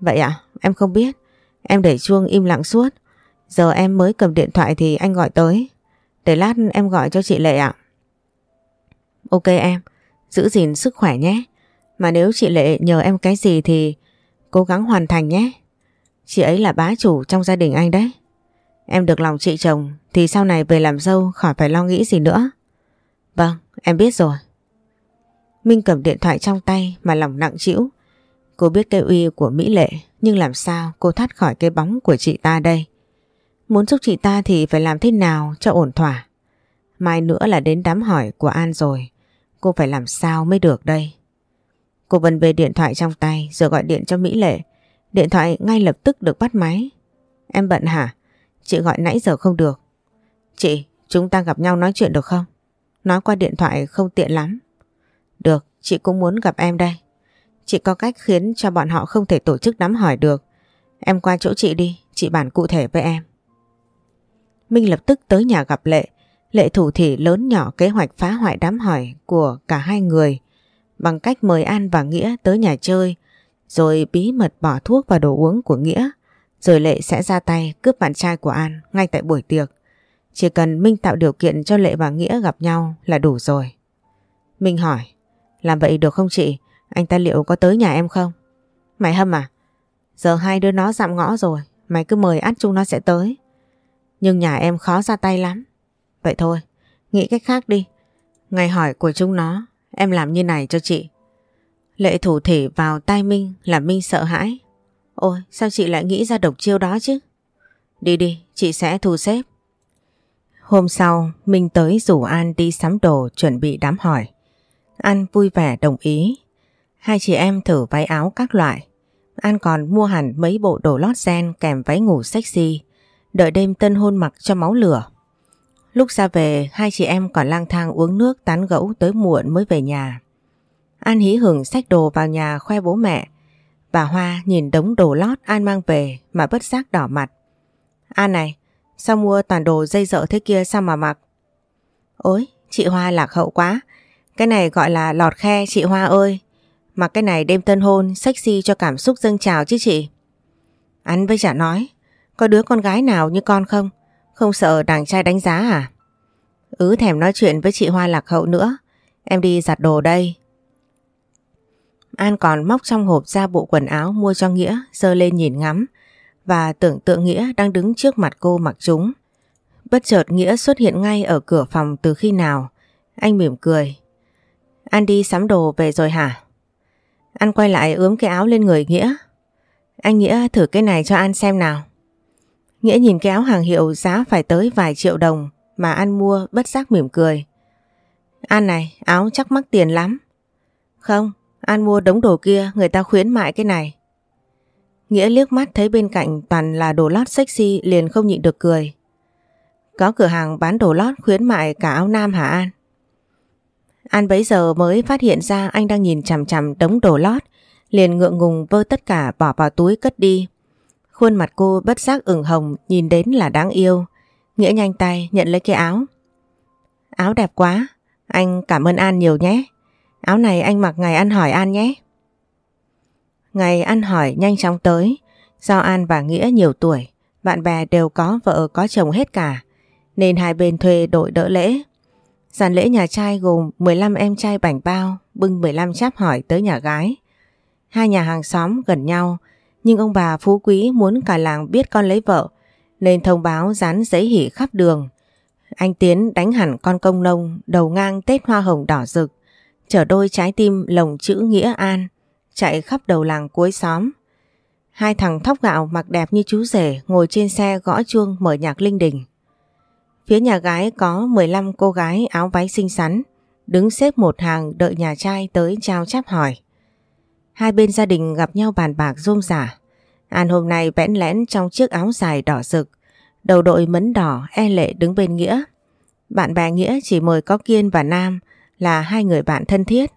Vậy à? Em không biết. Em để chuông im lặng suốt. Giờ em mới cầm điện thoại thì anh gọi tới. Để lát em gọi cho chị Lệ ạ. Ok em, giữ gìn sức khỏe nhé. Mà nếu chị Lệ nhờ em cái gì thì cố gắng hoàn thành nhé. Chị ấy là bá chủ trong gia đình anh đấy. Em được lòng chị chồng thì sau này về làm dâu khỏi phải lo nghĩ gì nữa. Vâng, em biết rồi. Minh cầm điện thoại trong tay mà lòng nặng chịu. Cô biết cây uy của Mỹ Lệ nhưng làm sao cô thoát khỏi cái bóng của chị ta đây. Muốn giúp chị ta thì phải làm thế nào cho ổn thỏa. Mai nữa là đến đám hỏi của An rồi. Cô phải làm sao mới được đây. Cô vần về điện thoại trong tay rồi gọi điện cho Mỹ Lệ. Điện thoại ngay lập tức được bắt máy. Em bận hả? Chị gọi nãy giờ không được. Chị, chúng ta gặp nhau nói chuyện được không? Nói qua điện thoại không tiện lắm. Được, chị cũng muốn gặp em đây. Chị có cách khiến cho bọn họ không thể tổ chức đám hỏi được. Em qua chỗ chị đi, chị bản cụ thể với em. Minh lập tức tới nhà gặp Lệ. Lệ thủ thị lớn nhỏ kế hoạch phá hoại đám hỏi của cả hai người, bằng cách mời An và Nghĩa tới nhà chơi, rồi bí mật bỏ thuốc vào đồ uống của Nghĩa, rồi Lệ sẽ ra tay cướp bạn trai của An ngay tại buổi tiệc. Chỉ cần Minh tạo điều kiện cho Lệ và Nghĩa gặp nhau là đủ rồi. Minh hỏi, làm vậy được không chị? Anh ta liệu có tới nhà em không? Mày hâm à? Giờ hai đứa nó dạm ngõ rồi, Mày cứ mời át chúng nó sẽ tới Nhưng nhà em khó ra tay lắm Vậy thôi, nghĩ cách khác đi Ngày hỏi của chúng nó Em làm như này cho chị Lệ thủ thể vào tai Minh Làm Minh sợ hãi Ôi sao chị lại nghĩ ra độc chiêu đó chứ? Đi đi, chị sẽ thu xếp. Hôm sau, Minh tới rủ An đi sắm đồ chuẩn bị đám hỏi. An vui vẻ đồng ý. Hai chị em thử váy áo các loại. An còn mua hẳn mấy bộ đồ lót gen kèm váy ngủ sexy, đợi đêm tân hôn mặc cho máu lửa. Lúc ra về, hai chị em còn lang thang uống nước tán gẫu tới muộn mới về nhà. An hí hưởng xách đồ vào nhà khoe bố mẹ. Bà Hoa nhìn đống đồ lót An mang về mà bất giác đỏ mặt. An này, sao mua toàn đồ dây dợ thế kia sao mà mặc? Ôi, chị Hoa lạc hậu quá. Cái này gọi là lọt khe chị Hoa ơi. Mặc cái này đêm tân hôn sexy cho cảm xúc dâng trào chứ chị. Anh với chả nói, có đứa con gái nào như con không? Không sợ đàn trai đánh giá à? Ừ thèm nói chuyện với chị Hoa lạc hậu nữa. Em đi giặt đồ đây. An còn móc trong hộp ra bộ quần áo mua cho Nghĩa, dơ lên nhìn ngắm và tưởng tượng Nghĩa đang đứng trước mặt cô mặc chúng. Bất chợt Nghĩa xuất hiện ngay ở cửa phòng từ khi nào. Anh mỉm cười. An đi sắm đồ về rồi hả? An quay lại ướm cái áo lên người Nghĩa. Anh Nghĩa thử cái này cho An xem nào. Nghĩa nhìn cái áo hàng hiệu giá phải tới vài triệu đồng mà An mua bất giác mỉm cười. An này, áo chắc mắc tiền lắm. Không, An mua đống đồ kia người ta khuyến mại cái này. Nghĩa liếc mắt thấy bên cạnh toàn là đồ lót sexy liền không nhịn được cười. Có cửa hàng bán đồ lót khuyến mại cả áo nam hả An? An bấy giờ mới phát hiện ra anh đang nhìn chằm chằm đống đồ lót, liền ngượng ngùng vơ tất cả bỏ vào túi cất đi. Khuôn mặt cô bất giác ửng hồng nhìn đến là đáng yêu. Nghĩa nhanh tay nhận lấy cái áo. Áo đẹp quá, anh cảm ơn An nhiều nhé. Áo này anh mặc ngày ăn hỏi An nhé. Ngày ăn hỏi nhanh chóng tới, do An và Nghĩa nhiều tuổi, bạn bè đều có vợ có chồng hết cả, nên hai bên thuê đội đỡ lễ. Giàn lễ nhà trai gồm 15 em trai bảnh bao, bưng 15 cháp hỏi tới nhà gái. Hai nhà hàng xóm gần nhau, nhưng ông bà phú quý muốn cả làng biết con lấy vợ, nên thông báo dán giấy hỉ khắp đường. Anh Tiến đánh hẳn con công nông đầu ngang tết hoa hồng đỏ rực, chở đôi trái tim lồng chữ Nghĩa An, chạy khắp đầu làng cuối xóm. Hai thằng thóc gạo mặc đẹp như chú rể ngồi trên xe gõ chuông mở nhạc linh đình. Phía nhà gái có 15 cô gái áo váy xinh xắn, đứng xếp một hàng đợi nhà trai tới trao chắp hỏi. Hai bên gia đình gặp nhau bàn bạc rôm rả. An hôm nay bẽn lẽn trong chiếc áo dài đỏ rực, đầu đội mấn đỏ e lệ đứng bên Nghĩa. Bạn bè Nghĩa chỉ mời có Kiên và Nam là hai người bạn thân thiết.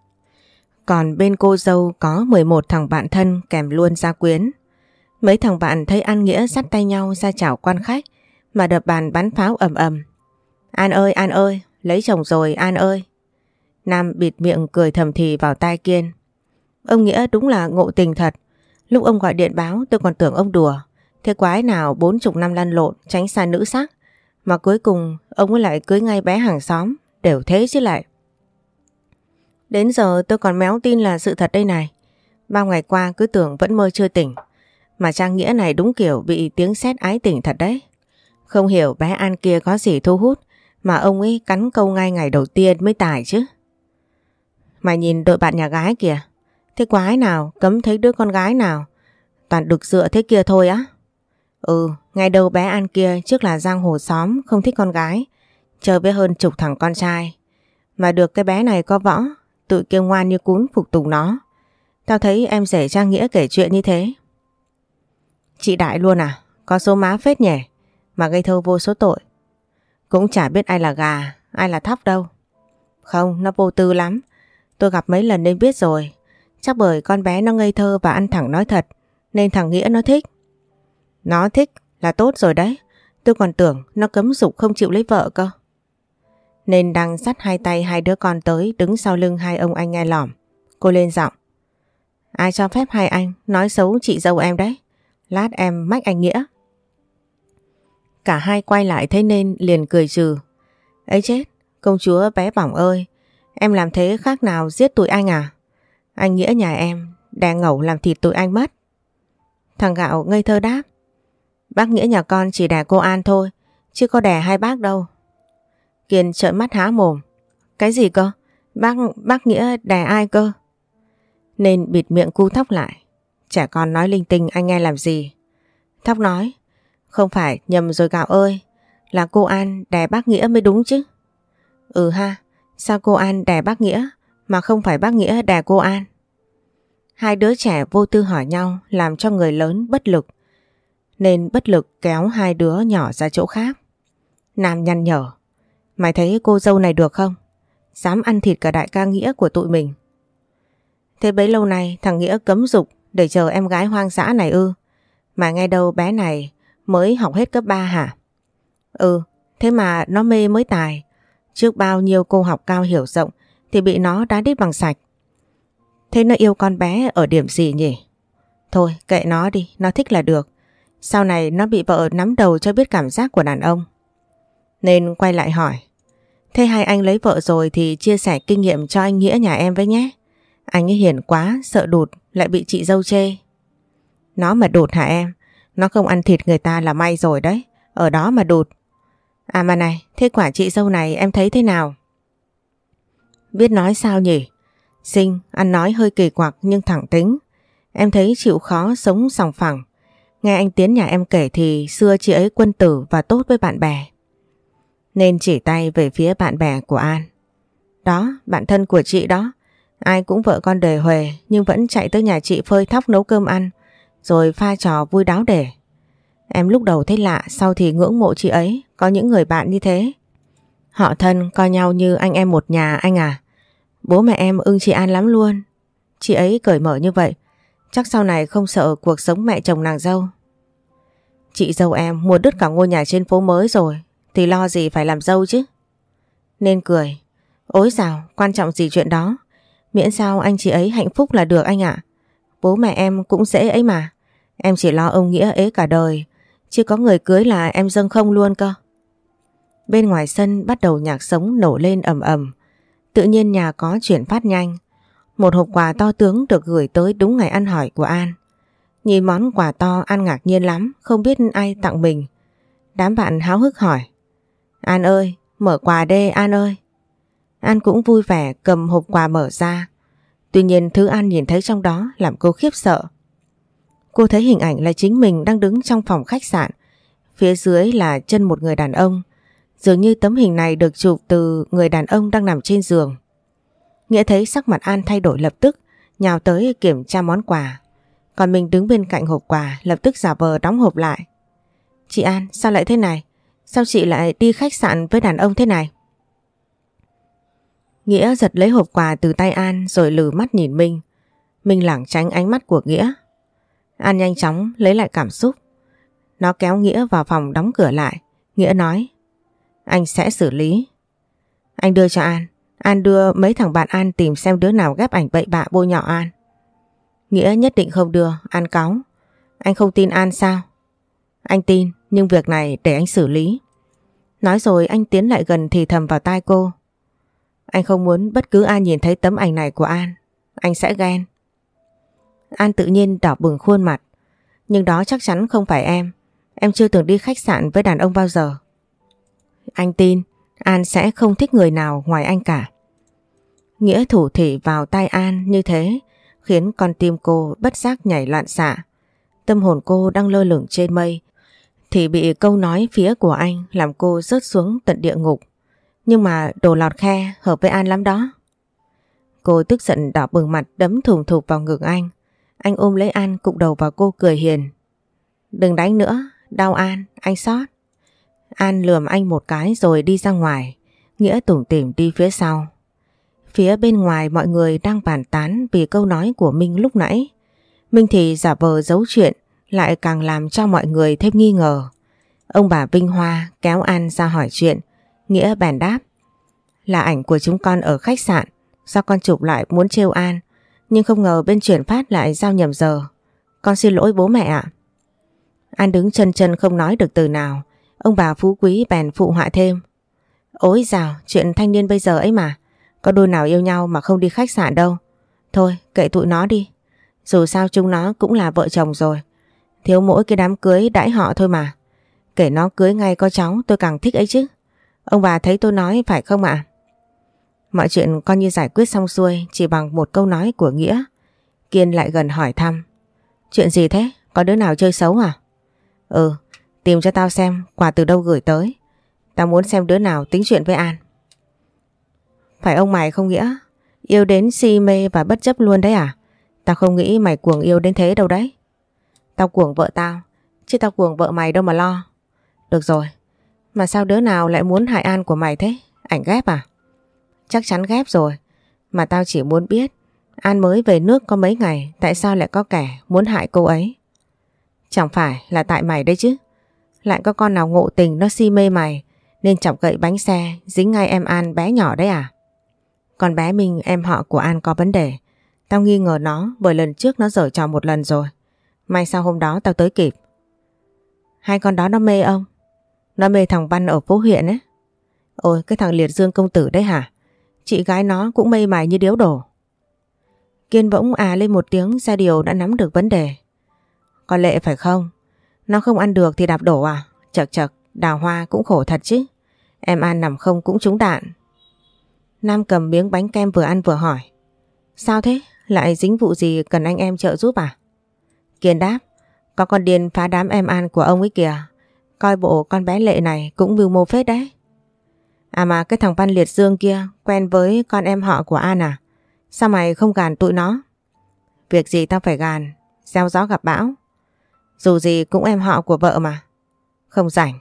Còn bên cô dâu có 11 thằng bạn thân kèm luôn gia quyến. Mấy thằng bạn thấy An Nghĩa dắt tay nhau ra chào quan khách mà đập bàn bắn pháo ầm ầm. An ơi, An ơi, lấy chồng rồi, An ơi. Nam bịt miệng cười thầm thì vào tai Kiên. Ông Nghĩa đúng là ngộ tình thật. Lúc ông gọi điện báo, tôi còn tưởng ông đùa. Thế quái nào bốn chục năm lăn lộn, tránh xa nữ sắc. Mà cuối cùng, ông ấy lại cưới ngay bé hàng xóm. Đều thế chứ lại. Đến giờ tôi còn méo tin là sự thật đây này. Bao ngày qua cứ tưởng vẫn mơ chưa tỉnh. Mà Trang Nghĩa này đúng kiểu bị tiếng sét ái tỉnh thật đấy. Không hiểu bé An kia có gì thu hút, mà ông ấy cắn câu ngay ngày đầu tiên mới tài chứ. Mày nhìn đội bạn nhà gái kìa. Thế quái nào cấm thấy đứa con gái nào. Toàn được dựa thế kia thôi á. Ừ, ngày đầu bé An kia trước là giang hồ xóm không thích con gái. Chơi với hơn chục thằng con trai. Mà được cái bé này có võ, tụi kia ngoan như cún phục tùng nó. Tao thấy em rể Trang Nghĩa kể chuyện như thế. Chị Đại luôn à? Có số má phết nhỉ? Mà gây thơ vô số tội. Cũng chả biết ai là gà, ai là thóc đâu. Không, nó vô tư lắm. Tôi gặp mấy lần nên biết rồi. Chắc bởi con bé nó ngây thơ và ăn thẳng nói thật, nên thằng Nghĩa nó thích. Nó thích là tốt rồi đấy. Tôi còn tưởng nó cấm dục không chịu lấy vợ cơ. Nên đang dắt hai tay hai đứa con tới đứng sau lưng hai ông anh nghe lỏm. Cô lên giọng. Ai cho phép hai anh nói xấu chị dâu em đấy. Lát em mách anh Nghĩa. Cả hai quay lại thế nên liền cười trừ. ấy chết, công chúa bé bỏng ơi. Em làm thế khác nào giết tụi anh à? Anh Nghĩa nhà em đang ngẩu làm thịt tụi anh mất. Thằng Gạo ngây thơ đáp. Bác Nghĩa nhà con chỉ đẻ cô An thôi, chứ có đẻ hai bác đâu. Kiên trợn mắt há mồm. Cái gì cơ? Bác, bác Nghĩa đẻ ai cơ? Nên bịt miệng cu thóc lại. Trẻ con nói linh tinh anh nghe làm gì? Thóc nói, không phải nhầm rồi gạo ơi, là cô An đẻ bác Nghĩa mới đúng chứ. Ừ ha, sao cô An đẻ bác Nghĩa mà không phải bác Nghĩa đè cô An? Hai đứa trẻ vô tư hỏi nhau làm cho người lớn bất lực, nên bất lực kéo hai đứa nhỏ ra chỗ khác. Nam nhăn nhở, mày thấy cô dâu này được không? Dám ăn thịt cả đại ca Nghĩa của tụi mình. Thế bấy lâu nay thằng Nghĩa cấm dục để chờ em gái hoang dã này ư. Mà nghe đâu bé này mới học hết cấp 3 hả? Ừ, thế mà nó mê mới tài. Trước bao nhiêu cô học cao hiểu rộng thì bị nó đá đít bằng sạch. Thế nó yêu con bé ở điểm gì nhỉ? Thôi kệ nó đi, nó thích là được. Sau này nó bị vợ nắm đầu cho biết cảm giác của đàn ông. Nên quay lại hỏi. Thế hai anh lấy vợ rồi thì chia sẻ kinh nghiệm cho anh Nghĩa nhà em với nhé. Anh ấy hiền quá, sợ đụt, lại bị chị dâu chê. Nó mà đụt hả em? Nó không ăn thịt người ta là may rồi đấy. Ở đó mà đụt. À mà này, thế quả chị dâu này em thấy thế nào? Biết nói sao nhỉ? Sinh, ăn nói hơi kỳ quặc nhưng thẳng tính. Em thấy chịu khó sống sòng phẳng. Nghe anh Tiến nhà em kể thì xưa chị ấy quân tử và tốt với bạn bè. Nên chỉ tay về phía bạn bè của An. Đó, bạn thân của chị đó. Ai cũng vợ con đề huề nhưng vẫn chạy tới nhà chị phơi thóc nấu cơm ăn rồi pha trò vui đáo để. Em lúc đầu thấy lạ sau thì ngưỡng mộ chị ấy có những người bạn như thế. Họ thân coi nhau như anh em một nhà anh à. Bố mẹ em ưng chị An lắm luôn. Chị ấy cởi mở như vậy chắc sau này không sợ cuộc sống mẹ chồng nàng dâu. Chị dâu em mua đứt cả ngôi nhà trên phố mới rồi thì lo gì phải làm dâu chứ. Nên cười. Ôi dào, quan trọng gì chuyện đó. Miễn sao anh chị ấy hạnh phúc là được anh ạ. Bố mẹ em cũng dễ ấy mà. Em chỉ lo ông Nghĩa ế cả đời. Chứ có người cưới là em dâng không luôn cơ. Bên ngoài sân bắt đầu nhạc sống nổ lên ầm ầm. Tự nhiên nhà có chuyển phát nhanh. Một hộp quà to tướng được gửi tới đúng ngày ăn hỏi của An. Nhìn món quà to An ngạc nhiên lắm, không biết ai tặng mình. Đám bạn háo hức hỏi. An ơi, mở quà đê An ơi. An cũng vui vẻ cầm hộp quà mở ra. Tuy nhiên thứ An nhìn thấy trong đó làm cô khiếp sợ. Cô thấy hình ảnh là chính mình đang đứng trong phòng khách sạn. Phía dưới là chân một người đàn ông. Dường như tấm hình này được chụp từ người đàn ông đang nằm trên giường. Nghĩa thấy sắc mặt An thay đổi lập tức, nhào tới kiểm tra món quà. Còn mình đứng bên cạnh hộp quà lập tức giả vờ đóng hộp lại. Chị An, sao lại thế này? Sao chị lại đi khách sạn với đàn ông thế này? Nghĩa giật lấy hộp quà từ tay An rồi lử mắt nhìn Minh. Minh lảng tránh ánh mắt của Nghĩa. An nhanh chóng lấy lại cảm xúc. Nó kéo Nghĩa vào phòng đóng cửa lại. Nghĩa nói anh sẽ xử lý. Anh đưa cho An. An đưa mấy thằng bạn An tìm xem đứa nào ghép ảnh bậy bạ bôi nhọ An. Nghĩa nhất định không đưa, An cáu. Anh không tin An sao? Anh tin, nhưng việc này để anh xử lý. Nói rồi anh tiến lại gần thì thầm vào tai cô. Anh không muốn bất cứ ai nhìn thấy tấm ảnh này của An. Anh sẽ ghen. An tự nhiên đỏ bừng khuôn mặt. Nhưng đó chắc chắn không phải em. Em chưa từng đi khách sạn với đàn ông bao giờ. Anh tin An sẽ không thích người nào ngoài anh cả. Nghĩa thủ thỉ vào tai An như thế khiến con tim cô bất giác nhảy loạn xạ. Tâm hồn cô đang lơ lửng trên mây thì bị câu nói phía của anh làm cô rớt xuống tận địa ngục. Nhưng mà đồ lọt khe hợp với An lắm đó. Cô tức giận đỏ bừng mặt đấm thùng thụp vào ngực anh. Anh ôm lấy An cục đầu vào cô cười hiền. Đừng đánh nữa, đau An, anh sót. An lườm anh một cái rồi đi ra ngoài. Nghĩa tủm tỉm đi phía sau. Phía bên ngoài mọi người đang bàn tán vì câu nói của Minh lúc nãy. Minh thì giả vờ giấu chuyện, lại càng làm cho mọi người thêm nghi ngờ. Ông bà Vinh Hoa kéo An ra hỏi chuyện. Nghĩa bèn đáp. Là ảnh của chúng con ở khách sạn. Do con chụp lại muốn trêu An. Nhưng không ngờ bên chuyển phát lại giao nhầm giờ. Con xin lỗi bố mẹ ạ. An đứng chân chân không nói được từ nào. Ông bà phú quý bèn phụ họa thêm. Ôi dào, chuyện thanh niên bây giờ ấy mà. Có đôi nào yêu nhau mà không đi khách sạn đâu. Thôi, kệ tụi nó đi. Dù sao chúng nó cũng là vợ chồng rồi. Thiếu mỗi cái đám cưới đãi họ thôi mà. Kể nó cưới ngay có cháu tôi càng thích ấy chứ. Ông bà thấy tôi nói phải không ạ? Mọi chuyện coi như giải quyết xong xuôi chỉ bằng một câu nói của Nghĩa. Kiên lại gần hỏi thăm. Chuyện gì thế? Có đứa nào chơi xấu à? Ừ, tìm cho tao xem quà từ đâu gửi tới. Tao muốn xem đứa nào tính chuyện với An. Phải ông mày không nghĩa? Yêu đến si mê và bất chấp luôn đấy à? Tao không nghĩ mày cuồng yêu đến thế đâu đấy. Tao cuồng vợ tao, chứ tao cuồng vợ mày đâu mà lo. Được rồi, mà sao đứa nào lại muốn hại An của mày thế? Ảnh ghép à? Chắc chắn ghép rồi. Mà tao chỉ muốn biết An mới về nước có mấy ngày Tại sao lại có kẻ muốn hại cô ấy Chẳng phải là tại mày đấy chứ lại có con nào ngộ tình Nó si mê mày, Nên chọc gậy bánh xe, Dính ngay em An bé nhỏ đấy à? Còn bé mình em họ của An có vấn đề. Tao nghi ngờ nó, Bởi lần trước nó dở trò một lần rồi. May sao hôm đó tao tới kịp. Hai con đó nó mê ông. Nó mê thằng Văn ở phố huyện ấy. Ôi, cái thằng Liệt Dương công tử đấy hả? Chị gái nó cũng mê mải như điếu đổ. Kiên bỗng à lên một tiếng ra điều đã nắm được vấn đề. Có lệ phải không? Nó không ăn được thì đạp đổ à? Chật chật, đào hoa cũng khổ thật chứ. Em ăn nằm không cũng trúng đạn. Nam cầm miếng bánh kem vừa ăn vừa hỏi. Sao thế? Lại dính vụ gì cần anh em trợ giúp à? Kiên đáp. Có con điên phá đám em ăn của ông ấy kìa. Coi bộ con bé lệ này cũng mưu mô phết đấy. À mà cái thằng Văn Liệt Dương kia quen với con em họ của An à? Sao mày không gàn tụi nó? Việc gì tao phải gàn, gieo gió gặp bão. Dù gì cũng em họ của vợ mà. Không rảnh.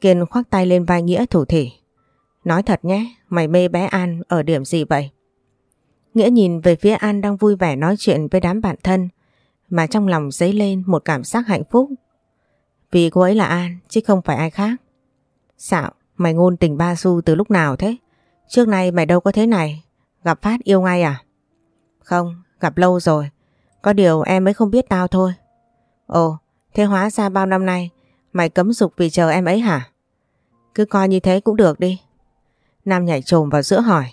Kiên khoác tay lên vai Nghĩa thủ thỉ. Nói thật nhé, mày mê bé An ở điểm gì vậy? Nghĩa nhìn về phía An đang vui vẻ nói chuyện với đám bạn thân mà trong lòng dấy lên một cảm giác hạnh phúc. Vì cô ấy là An chứ không phải ai khác. Xạo, Mày ngôn tình ba xu từ lúc nào thế? Trước nay mày đâu có thế này. Gặp Phát yêu ngay à? Không, gặp lâu rồi. Có điều em mới không biết tao thôi. Ồ, thế hóa ra bao năm nay mày cấm dục vì chờ em ấy hả? Cứ coi như thế cũng được đi. Nam nhảy trồm vào giữa hỏi.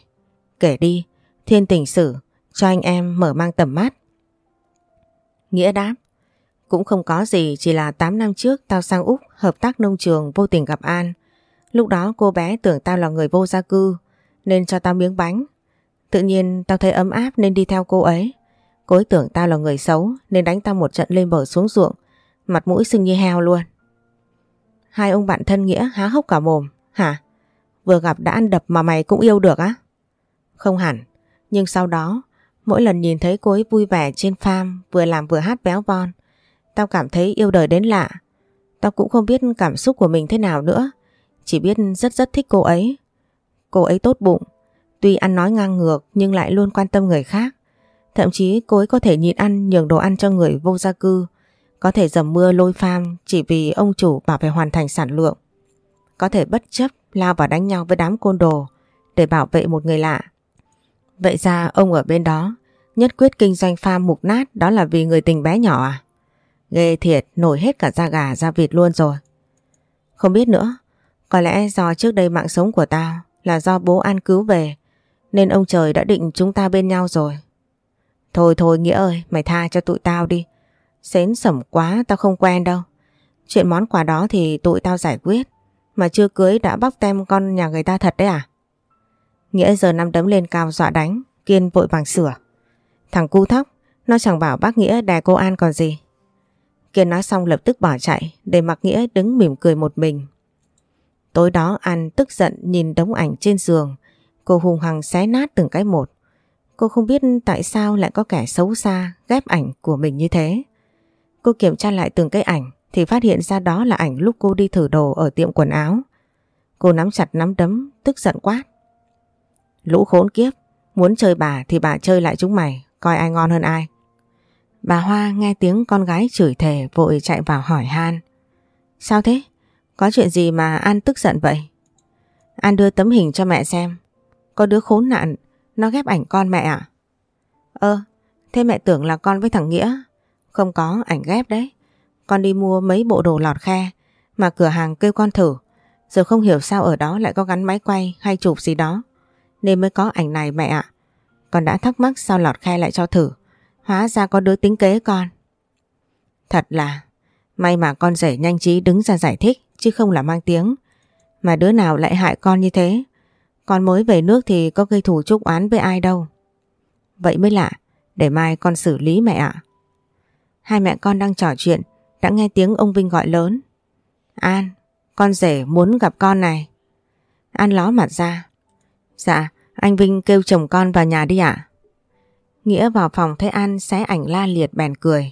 Kể đi, thiên tình sử, cho anh em mở mang tầm mắt. Nghĩa đáp. Cũng không có gì, chỉ là 8 năm trước tao sang Úc hợp tác nông trường vô tình gặp An. Lúc đó cô bé tưởng tao là người vô gia cư nên cho tao miếng bánh. Tự nhiên tao thấy ấm áp nên đi theo cô ấy. Cô ấy tưởng tao là người xấu nên đánh tao một trận lên bờ xuống ruộng. Mặt mũi sưng như heo luôn. Hai ông bạn thân nghĩa há hốc cả mồm. Hả? Vừa gặp đã ăn đập mà mày cũng yêu được á? Không hẳn. Nhưng sau đó mỗi lần nhìn thấy cô ấy vui vẻ trên farm vừa làm vừa hát béo von. Tao cảm thấy yêu đời đến lạ. Tao cũng không biết cảm xúc của mình thế nào nữa. Chỉ biết rất rất thích cô ấy. Cô ấy tốt bụng, tuy ăn nói ngang ngược nhưng lại luôn quan tâm người khác. Thậm chí cô ấy có thể nhịn ăn nhường đồ ăn cho người vô gia cư, có thể dầm mưa lôi pham chỉ vì ông chủ bảo phải hoàn thành sản lượng. Có thể bất chấp lao vào đánh nhau với đám côn đồ để bảo vệ một người lạ. Vậy ra ông ở bên đó nhất quyết kinh doanh pham mục nát đó là vì người tình bé nhỏ à? Ghê thiệt, nổi hết cả da gà da vịt luôn rồi. Không biết nữa, có lẽ do trước đây mạng sống của tao là do bố An cứu về nên ông trời đã định chúng ta bên nhau rồi. Thôi thôi Nghĩa ơi, mày tha cho tụi tao đi. Xến sẩm quá tao không quen đâu. Chuyện món quà đó thì tụi tao giải quyết. Mà chưa cưới đã bóc tem con nhà người ta thật đấy à? Nghĩa giờ nắm đấm lên cao dọa đánh, Kiên vội vàng sửa. Thằng cu thóc, nó chẳng bảo bác Nghĩa đè cô An còn gì. Kiên nói xong lập tức bỏ chạy, để mặc Nghĩa đứng mỉm cười một mình Tối đó An tức giận nhìn đống ảnh trên giường. Cô hùng hằng xé nát từng cái một. Cô không biết tại sao lại có kẻ xấu xa ghép ảnh của mình như thế. Cô kiểm tra lại từng cái ảnh thì phát hiện ra đó là ảnh lúc cô đi thử đồ ở tiệm quần áo. Cô nắm chặt nắm đấm, tức giận quát. Lũ khốn kiếp, muốn chơi bà thì bà chơi lại chúng mày, coi ai ngon hơn ai. Bà Hoa nghe tiếng con gái chửi thề vội chạy vào hỏi Han. Sao thế? Có chuyện gì mà An tức giận vậy? An đưa tấm hình cho mẹ xem. Có đứa khốn nạn, nó ghép ảnh con mẹ à? Ơ, thế mẹ tưởng là con với thằng Nghĩa. Không có ảnh ghép đấy. Con đi mua mấy bộ đồ lọt khe mà cửa hàng kêu con thử. Giờ không hiểu sao ở đó lại có gắn máy quay hay chụp gì đó. Nên mới có ảnh này mẹ ạ. Con đã thắc mắc sao lọt khe lại cho thử. Hóa ra có đứa tính kế con. Thật là may mà con rể nhanh trí đứng ra giải thích chứ không là mang tiếng. Mà đứa nào lại hại con như thế? Con mới về nước thì có gây thủ chúc oán với ai đâu. Vậy mới lạ, để mai con xử lý mẹ ạ. Hai mẹ con đang trò chuyện, đã nghe tiếng ông Vinh gọi lớn. An, con rể muốn gặp con này. An ló mặt ra. Dạ, anh Vinh kêu chồng con vào nhà đi ạ. Nghĩa vào phòng thấy An xé ảnh la liệt bèn cười.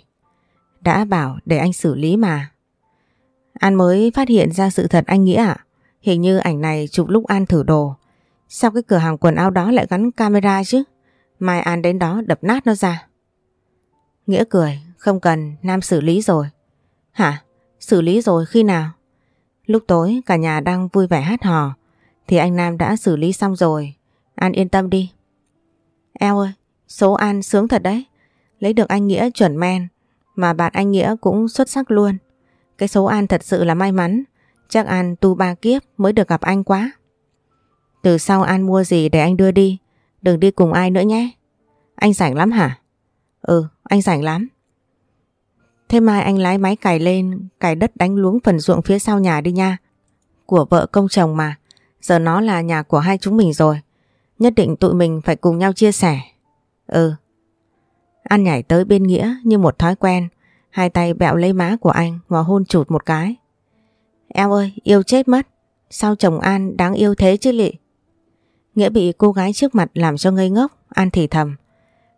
Đã bảo để anh xử lý mà. An mới phát hiện ra sự thật anh Nghĩa ạ. Hình như ảnh này chụp lúc An thử đồ. Sao cái cửa hàng quần áo đó lại gắn camera chứ? Mai An đến đó đập nát nó ra. Nghĩa cười, không cần, Nam xử lý rồi. Hả? Xử lý rồi khi nào? Lúc tối cả nhà đang vui vẻ hát hò thì anh Nam đã xử lý xong rồi. An yên tâm đi. Eo ơi, số An sướng thật đấy. Lấy được anh Nghĩa chuẩn men mà bạn anh Nghĩa cũng xuất sắc luôn. Cái số An thật sự là may mắn. Chắc An tu ba kiếp mới được gặp anh quá. Từ sau An mua gì để anh đưa đi. Đừng đi cùng ai nữa nhé. Anh rảnh lắm hả? Ừ, anh rảnh lắm. Thế mai anh lái máy cày lên, cày đất đánh luống phần ruộng phía sau nhà đi nha. Của vợ công chồng mà, giờ nó là nhà của hai chúng mình rồi. Nhất định tụi mình phải cùng nhau chia sẻ. Ừ. An nhảy tới bên Nghĩa như một thói quen, hai tay bẹo lấy má của anh và hôn chụt một cái. Eo ơi, yêu chết mất. Sao chồng An đáng yêu thế chứ lị? Nghĩa bị cô gái trước mặt làm cho ngây ngốc, An thì thầm.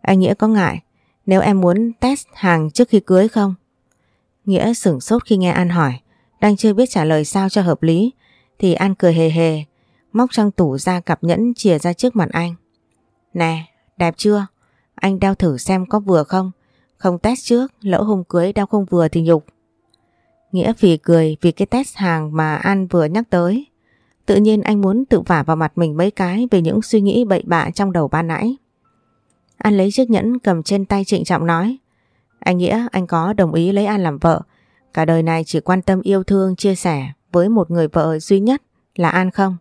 Anh Nghĩa có ngại nếu em muốn test hàng trước khi cưới không? Nghĩa sửng sốt khi nghe An hỏi, đang chưa biết trả lời sao cho hợp lý, thì An cười hề hề, móc trong tủ ra cặp nhẫn chìa ra trước mặt anh. Nè, đẹp chưa? Anh đeo thử xem có vừa không? Không test trước, lỡ hôm cưới đeo không vừa thì nhục. Nghĩa vì cười vì cái test hàng mà An vừa nhắc tới. Tự nhiên anh muốn tự vả vào mặt mình mấy cái về những suy nghĩ bậy bạ trong đầu ban nãy. An lấy chiếc nhẫn cầm trên tay trịnh trọng nói Anh Nghĩa anh có đồng ý lấy An làm vợ Cả đời này chỉ quan tâm yêu thương chia sẻ với một người vợ duy nhất là An không?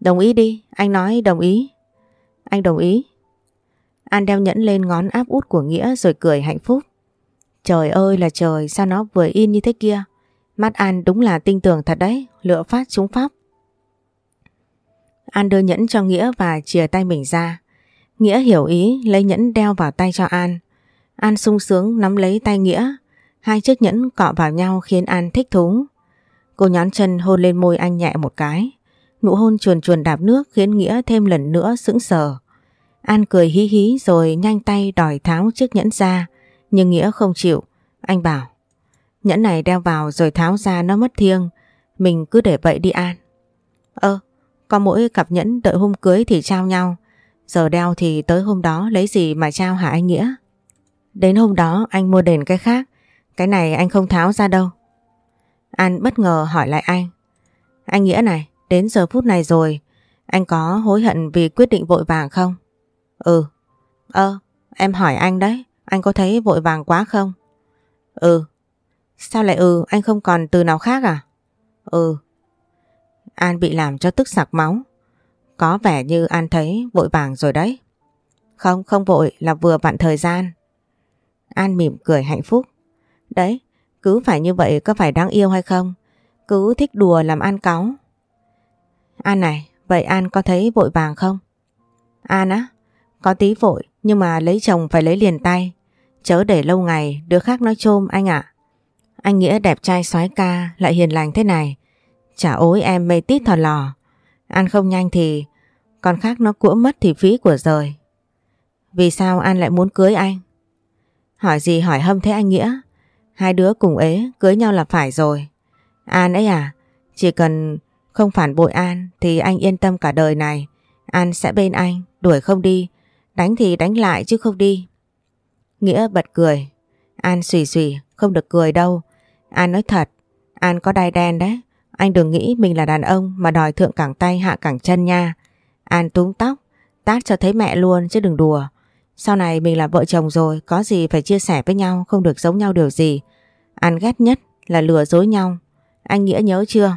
Đồng ý đi, anh nói đồng ý. Anh đồng ý. An đeo nhẫn lên ngón áp út của Nghĩa rồi cười hạnh phúc. Trời ơi là trời, sao nó vừa in như thế kia? Mắt An đúng là tinh tường thật đấy, lựa phát trúng pháp. An đưa nhẫn cho Nghĩa và chìa tay mình ra. Nghĩa hiểu ý lấy nhẫn đeo vào tay cho An. An sung sướng nắm lấy tay Nghĩa. Hai chiếc nhẫn cọ vào nhau khiến An thích thú. Cô nhón chân hôn lên môi anh nhẹ một cái. Nụ hôn chuồn chuồn đạp nước khiến Nghĩa thêm lần nữa sững sờ. An cười hí hí rồi nhanh tay đòi tháo chiếc nhẫn ra. Nhưng Nghĩa không chịu. Anh bảo Nhẫn này đeo vào rồi tháo ra nó mất thiêng. Mình cứ để vậy đi An. Ơ, có mỗi cặp nhẫn đợi hôm cưới thì trao nhau. Giờ đeo thì tới hôm đó lấy gì mà trao hả anh Nghĩa? Đến hôm đó anh mua đền cái khác. Cái này anh không tháo ra đâu. An bất ngờ hỏi lại anh. Anh Nghĩa này, đến giờ phút này rồi, anh có hối hận vì quyết định vội vàng không? Ừ. Ơ, em hỏi anh đấy, anh có thấy vội vàng quá không? Ừ. Sao lại ừ, anh không còn từ nào khác à? Ừ. An bị làm cho tức sặc máu. Có vẻ như An thấy vội vàng rồi đấy. Không, không vội là vừa vặn thời gian. An mỉm cười hạnh phúc. Đấy, cứ phải như vậy có phải đáng yêu hay không? Cứ thích đùa làm An cáu. An này, vậy An có thấy vội vàng không? An á, có tí vội nhưng mà lấy chồng phải lấy liền tay. Chớ để lâu ngày đứa khác nói chôm anh ạ. Anh Nghĩa đẹp trai soái ca lại hiền lành thế này. Chả ối em mê tít thò lò. ăn không nhanh thì con khác nó cũa mất thì phí của rời. Vì sao An lại muốn cưới anh? Hỏi gì hỏi hâm thế anh Nghĩa? Hai đứa cùng ế, cưới nhau là phải rồi. An ấy à, chỉ cần không phản bội An thì anh yên tâm cả đời này. An sẽ bên anh, đuổi không đi. Đánh thì đánh lại chứ không đi. Nghĩa bật cười. An xùy xùy, không được cười đâu. An nói thật, An có đai đen đấy. Anh đừng nghĩ mình là đàn ông mà đòi thượng cẳng tay hạ cẳng chân nha. An túm tóc, tát cho thấy mẹ luôn chứ đừng đùa. Sau này mình là vợ chồng rồi, có gì phải chia sẻ với nhau, không được giống nhau điều gì. An ghét nhất là lừa dối nhau. Anh Nghĩa nhớ chưa?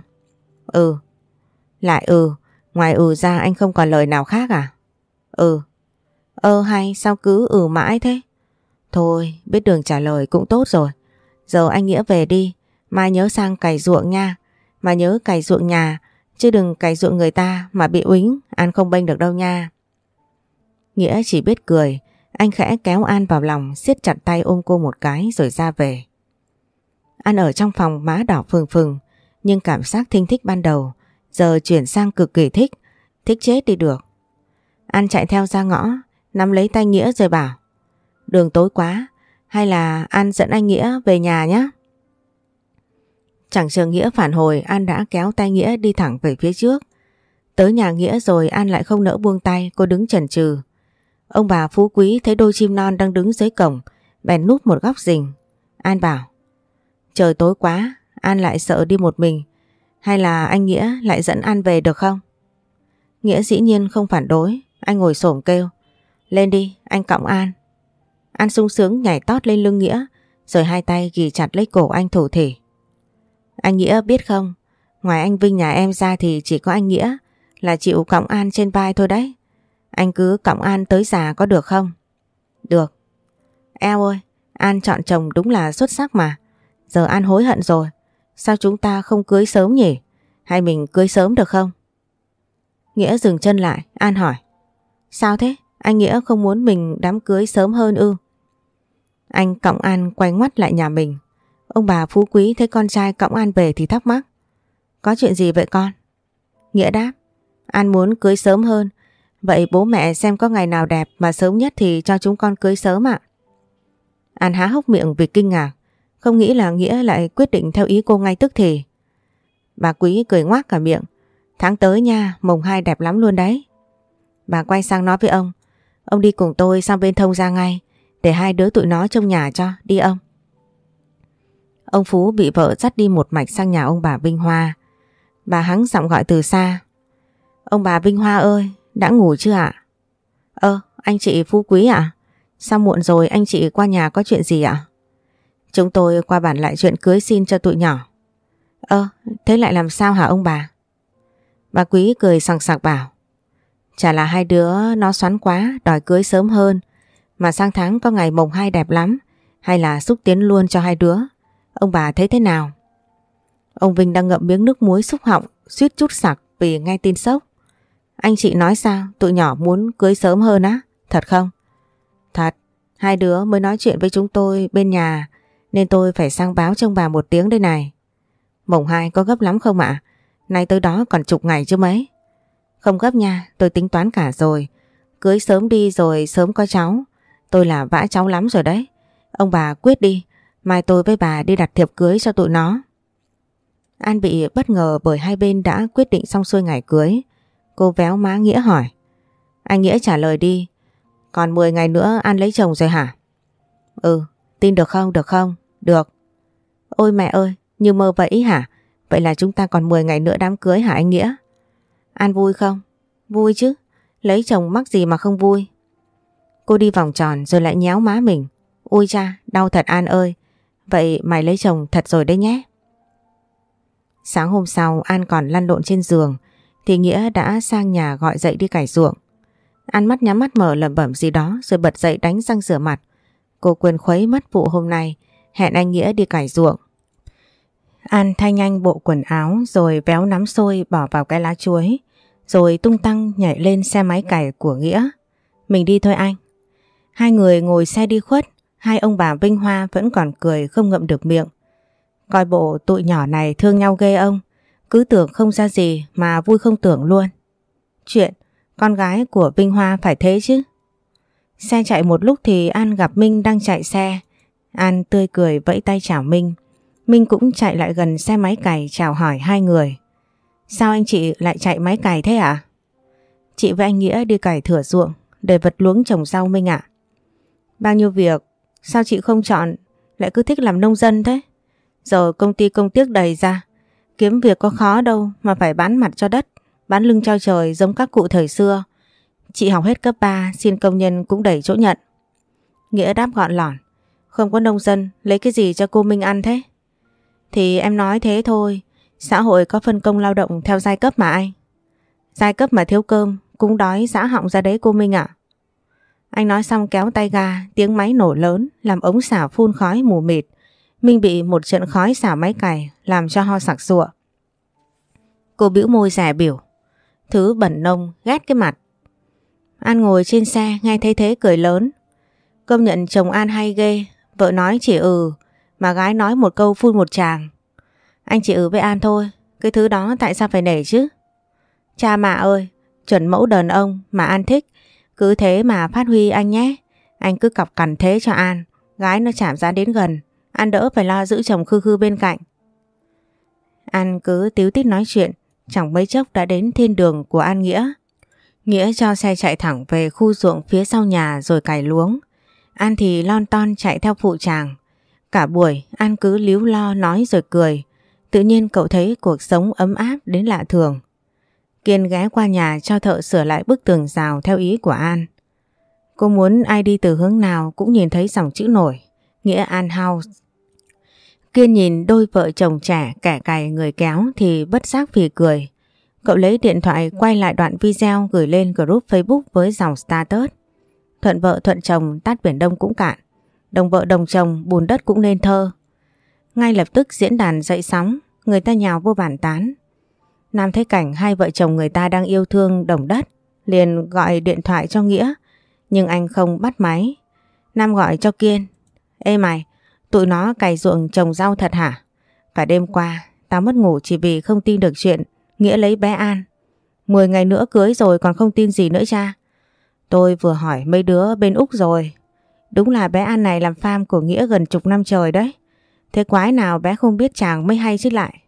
Ừ. Lại ừ, ngoài ừ ra anh không còn lời nào khác à? Ừ. Ơ hay sao cứ ừ mãi thế? Thôi, biết đường trả lời cũng tốt rồi. Giờ anh Nghĩa về đi, mai nhớ sang cày ruộng nha. Mà nhớ cày ruộng nhà, chứ đừng cày ruộng người ta mà bị uính, An không bênh được đâu nha. Nghĩa chỉ biết cười, Anh khẽ kéo An vào lòng, siết chặt tay ôm cô một cái rồi ra về. An ở trong phòng má đỏ phừng phừng, nhưng cảm giác thinh thích ban đầu, giờ chuyển sang cực kỳ thích, thích chết đi được. An chạy theo ra ngõ, nắm lấy tay Nghĩa rồi bảo, đường tối quá, hay là An dẫn anh Nghĩa về nhà nhé. Chẳng chờ Nghĩa phản hồi, An đã kéo tay Nghĩa đi thẳng về phía trước. Tới nhà Nghĩa rồi, An lại không nỡ buông tay, cô đứng chần chừ. Ông bà phú quý thấy đôi chim non đang đứng dưới cổng, bèn núp một góc rình. An bảo, Trời tối quá, An lại sợ đi một mình Hay là anh Nghĩa lại dẫn An về được không? Nghĩa dĩ nhiên không phản đối, Anh ngồi xổm kêu, Lên đi, anh cõng An An sung sướng nhảy tót lên lưng Nghĩa, Rồi hai tay ghi chặt lấy cổ anh thủ thỉ anh Nghĩa biết không Ngoài anh Vinh nhà em ra thì chỉ có anh Nghĩa Là chịu cộng An trên vai thôi đấy Anh cứ cộng An tới già có được không? Được Eo ơi, An chọn chồng đúng là xuất sắc mà Giờ An hối hận rồi Sao chúng ta không cưới sớm nhỉ? Hay mình cưới sớm được không? Nghĩa dừng chân lại, An hỏi Sao thế? Anh Nghĩa không muốn mình đám cưới sớm hơn ư? Anh Cộng An quay ngoắt lại nhà mình. Ông bà Phú Quý thấy con trai cõng An về thì thắc mắc. Có chuyện gì vậy con? Nghĩa đáp. An muốn cưới sớm hơn. Vậy bố mẹ xem có ngày nào đẹp mà sớm nhất thì cho chúng con cưới sớm ạ. An há hốc miệng vì kinh ngạc. Không nghĩ là Nghĩa lại quyết định theo ý cô ngay tức thì. Bà Quý cười ngoác cả miệng. Tháng tới nha, mùng hai đẹp lắm luôn đấy. Bà quay sang nói với ông. Ông đi cùng tôi sang bên thông ra ngay. Để hai đứa tụi nó trong nhà cho, đi ông. Ông Phú bị vợ dắt đi một mạch sang nhà ông bà Vinh Hoa. Bà hắng giọng gọi từ xa. Ông bà Vinh Hoa ơi, đã ngủ chưa ạ? Ơ, anh chị Phú Quý ạ? Sao muộn rồi anh chị qua nhà có chuyện gì ạ? Chúng tôi qua bản lại chuyện cưới xin cho tụi nhỏ. Ơ, thế lại làm sao hả ông bà? Bà Quý cười sằng sặc bảo. Chả là hai đứa nó xoắn quá, đòi cưới sớm hơn. Mà sang tháng có ngày mồng hai đẹp lắm. Hay là xúc tiến luôn cho hai đứa. Ông bà thấy thế nào? Ông Vinh đang ngậm miếng nước muối xúc họng, suýt chút sặc vì nghe tin sốc. Anh chị nói sao? Tụi nhỏ muốn cưới sớm hơn á? Thật không? Thật, hai đứa mới nói chuyện với chúng tôi bên nhà nên tôi phải sang báo trông bà một tiếng đây này. Mồng hai có gấp lắm không ạ? Nay tới đó còn chục ngày chứ mấy. Không gấp nha, tôi tính toán cả rồi. Cưới sớm đi rồi sớm có cháu. Tôi là vã cháu lắm rồi đấy. Ông bà quyết đi, mai tôi với bà đi đặt thiệp cưới cho tụi nó. An bị bất ngờ bởi hai bên đã quyết định xong xuôi ngày cưới. Cô véo má Nghĩa hỏi. Anh Nghĩa trả lời đi. Còn 10 ngày nữa An lấy chồng rồi hả? Ừ, tin được không, được không? Được. Ôi mẹ ơi, như mơ vậy hả? Vậy là chúng ta còn 10 ngày nữa đám cưới hả anh Nghĩa? An vui không? Vui chứ. Lấy chồng mắc gì mà không vui. Cô đi vòng tròn rồi lại nhéo má mình. Ui cha, đau thật An ơi. Vậy mày lấy chồng thật rồi đấy nhé. Sáng hôm sau An còn lăn lộn trên giường thì Nghĩa đã sang nhà gọi dậy đi cải ruộng. An mắt nhắm mắt mở lẩm bẩm gì đó rồi bật dậy đánh răng rửa mặt. Cô quên khuấy mất vụ hôm nay hẹn anh Nghĩa đi cải ruộng. An thay nhanh bộ quần áo rồi véo nắm xôi bỏ vào cái lá chuối rồi tung tăng nhảy lên xe máy cải của Nghĩa. Mình đi thôi anh. Hai người ngồi xe đi khuất, hai ông bà Vinh Hoa vẫn còn cười không ngậm được miệng. Coi bộ tụi nhỏ này thương nhau ghê ông, cứ tưởng không ra gì mà vui không tưởng luôn. Chuyện, con gái của Vinh Hoa phải thế chứ. Xe chạy một lúc thì An gặp Minh đang chạy xe. An tươi cười vẫy tay chào Minh. Minh cũng chạy lại gần xe máy cày chào hỏi hai người. Sao anh chị lại chạy máy cày thế ạ? À? Chị với anh Nghĩa đi cày thửa ruộng để vật luống trồng rau Minh ạ. Bao nhiêu việc, sao chị không chọn lại cứ thích làm nông dân thế? Giờ công ty công tiếc đầy ra, kiếm việc có khó đâu mà phải bán mặt cho đất, bán lưng cho trời giống các cụ thời xưa. Chị học hết cấp 3, xin công nhân cũng đầy chỗ nhận. Nghĩa đáp gọn lỏn, không có nông dân, lấy cái gì cho cô Minh ăn thế? Thì em nói thế thôi, xã hội có phân công lao động theo giai cấp mà anh. Giai cấp mà thiếu cơm, cũng đói xã họng ra đấy cô Minh ạ. Anh nói xong kéo tay ga, tiếng máy nổ lớn, làm ống xả phun khói mù mịt. Minh bị một trận khói xả máy cày, làm cho ho sặc sụa. Cô bĩu môi rẻ biểu. Thứ bẩn nông, ghét cái mặt. An ngồi trên xe, nghe thấy thế cười lớn. Công nhận chồng An hay ghê, vợ nói chỉ ừ, mà gái nói một câu phun một chàng. Anh chỉ ừ với An thôi, cái thứ đó tại sao phải nể chứ? Cha mạ ơi, chuẩn mẫu đàn ông mà An thích, cứ thế mà phát huy anh nhé. Anh cứ cọc cằn thế cho An, gái nó chạm ra đến gần, An đỡ phải lo giữ chồng khư khư bên cạnh. An cứ tiếu tít nói chuyện, chẳng mấy chốc đã đến thiên đường của An Nghĩa. Nghĩa cho xe chạy thẳng về khu ruộng phía sau nhà rồi cày luống. An thì lon ton chạy theo phụ chàng. Cả buổi An cứ líu lo nói rồi cười. Tự nhiên cậu thấy cuộc sống ấm áp đến lạ thường. Kiên ghé qua nhà cho thợ sửa lại bức tường rào theo ý của An. Cô muốn ai đi từ hướng nào cũng nhìn thấy dòng chữ nổi, nghĩa An House. Kiên nhìn đôi vợ chồng trẻ kẻ cày người kéo thì bất giác phì cười. Cậu lấy điện thoại quay lại đoạn video gửi lên group Facebook với dòng status. Thuận vợ thuận chồng tát biển đông cũng cạn. Đồng vợ đồng chồng bùn đất cũng nên thơ. Ngay lập tức diễn đàn dậy sóng, người ta nhào vô bàn tán. Nam thấy cảnh hai vợ chồng người ta đang yêu thương đồng đất, liền gọi điện thoại cho Nghĩa, nhưng anh không bắt máy. Nam gọi cho Kiên. Ê mày, tụi nó cày ruộng trồng rau thật hả? Cả đêm qua, tao mất ngủ chỉ vì không tin được chuyện Nghĩa lấy bé An. Mười ngày nữa cưới rồi còn không tin gì nữa cha. Tôi vừa hỏi mấy đứa bên Úc rồi. Đúng là bé An này làm farm của Nghĩa gần chục năm trời đấy. Thế quái nào bé không biết chàng mới hay chứ lại.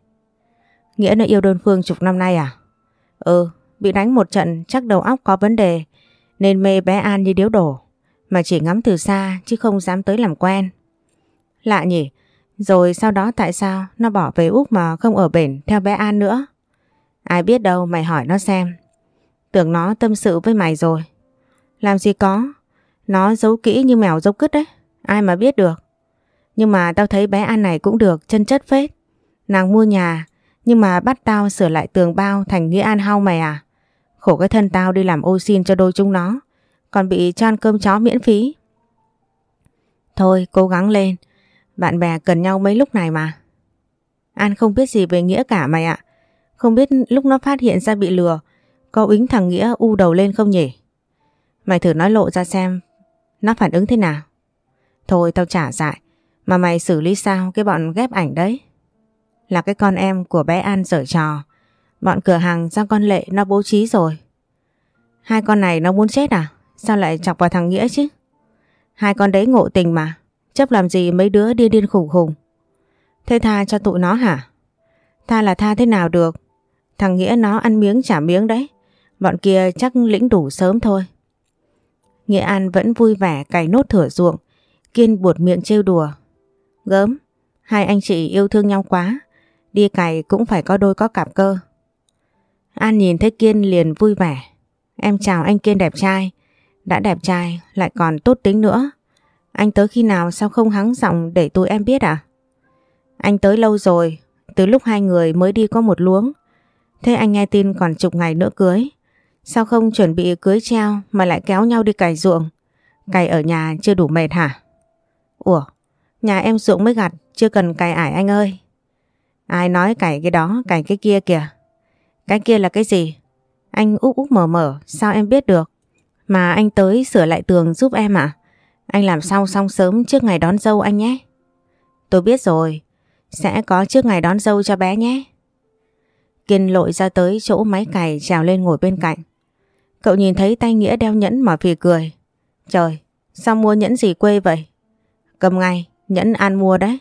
Nghĩa nó yêu đơn phương chục năm nay à? Ừ, bị đánh một trận chắc đầu óc có vấn đề nên mê bé An như điếu đổ mà chỉ ngắm từ xa chứ không dám tới làm quen. Lạ nhỉ? Rồi sau đó tại sao nó bỏ về Úc mà không ở bển theo bé An nữa? Ai biết đâu mày hỏi nó xem. Tưởng nó tâm sự với mày rồi. Làm gì có. Nó giấu kỹ như mèo giấu cứt đấy. Ai mà biết được. Nhưng mà tao thấy bé An này cũng được chân chất phết. Nàng mua nhà nhưng mà bắt tao sửa lại tường bao thành nghĩa an hao mày à? Khổ cái thân tao đi làm ô xin cho đôi chúng nó. Còn bị cho ăn cơm chó miễn phí. Thôi, cố gắng lên. Bạn bè cần nhau mấy lúc này mà. An không biết gì về Nghĩa cả mày ạ. Không biết lúc nó phát hiện ra bị lừa, có únh thằng Nghĩa u đầu lên không nhỉ? Mày thử nói lộ ra xem, nó phản ứng thế nào. Thôi, tao trả dại. Mà mày xử lý sao cái bọn ghép ảnh đấy? Là cái con em của bé An dở trò. Bọn cửa hàng do con Lệ nó bố trí rồi. Hai con này nó muốn chết à? Sao lại chọc vào thằng Nghĩa chứ? Hai con đấy ngộ tình mà. Chấp làm gì mấy đứa điên điên khủng khủng. Thế tha cho tụi nó hả? Tha là tha thế nào được? Thằng Nghĩa nó ăn miếng trả miếng đấy. Bọn kia chắc lĩnh đủ sớm thôi. Nghĩa An vẫn vui vẻ cày nốt thửa ruộng. Kiên buột miệng trêu đùa. Gớm, hai anh chị yêu thương nhau quá. Đi cày cũng phải có đôi có cặp cơ. An nhìn thấy Kiên liền vui vẻ. Em chào anh Kiên đẹp trai. Đã đẹp trai lại còn tốt tính nữa. Anh tới khi nào sao không hắng giọng để tụi em biết à? Anh tới lâu rồi, từ lúc hai người mới đi có một luống. Thế anh nghe tin còn chục ngày nữa cưới. Sao không chuẩn bị cưới treo mà lại kéo nhau đi cày ruộng? Cày ở nhà chưa đủ mệt hả? Ủa, nhà em ruộng mới gặt, chưa cần cày ải anh ơi. Ai nói cày cái đó, cày cái kia kìa. Cái kia là cái gì? Anh úp úp mở mở, sao em biết được? Mà anh tới sửa lại tường giúp em à? Anh làm xong xong sớm trước ngày đón dâu anh nhé. Tôi biết rồi, sẽ có trước ngày đón dâu cho bé nhé. Kiên lội ra tới chỗ máy cày trào lên ngồi bên cạnh. Cậu nhìn thấy tay Nghĩa đeo nhẫn mà phì cười. Trời, sao mua nhẫn gì quê vậy? Cầm ngay, nhẫn An mua đấy.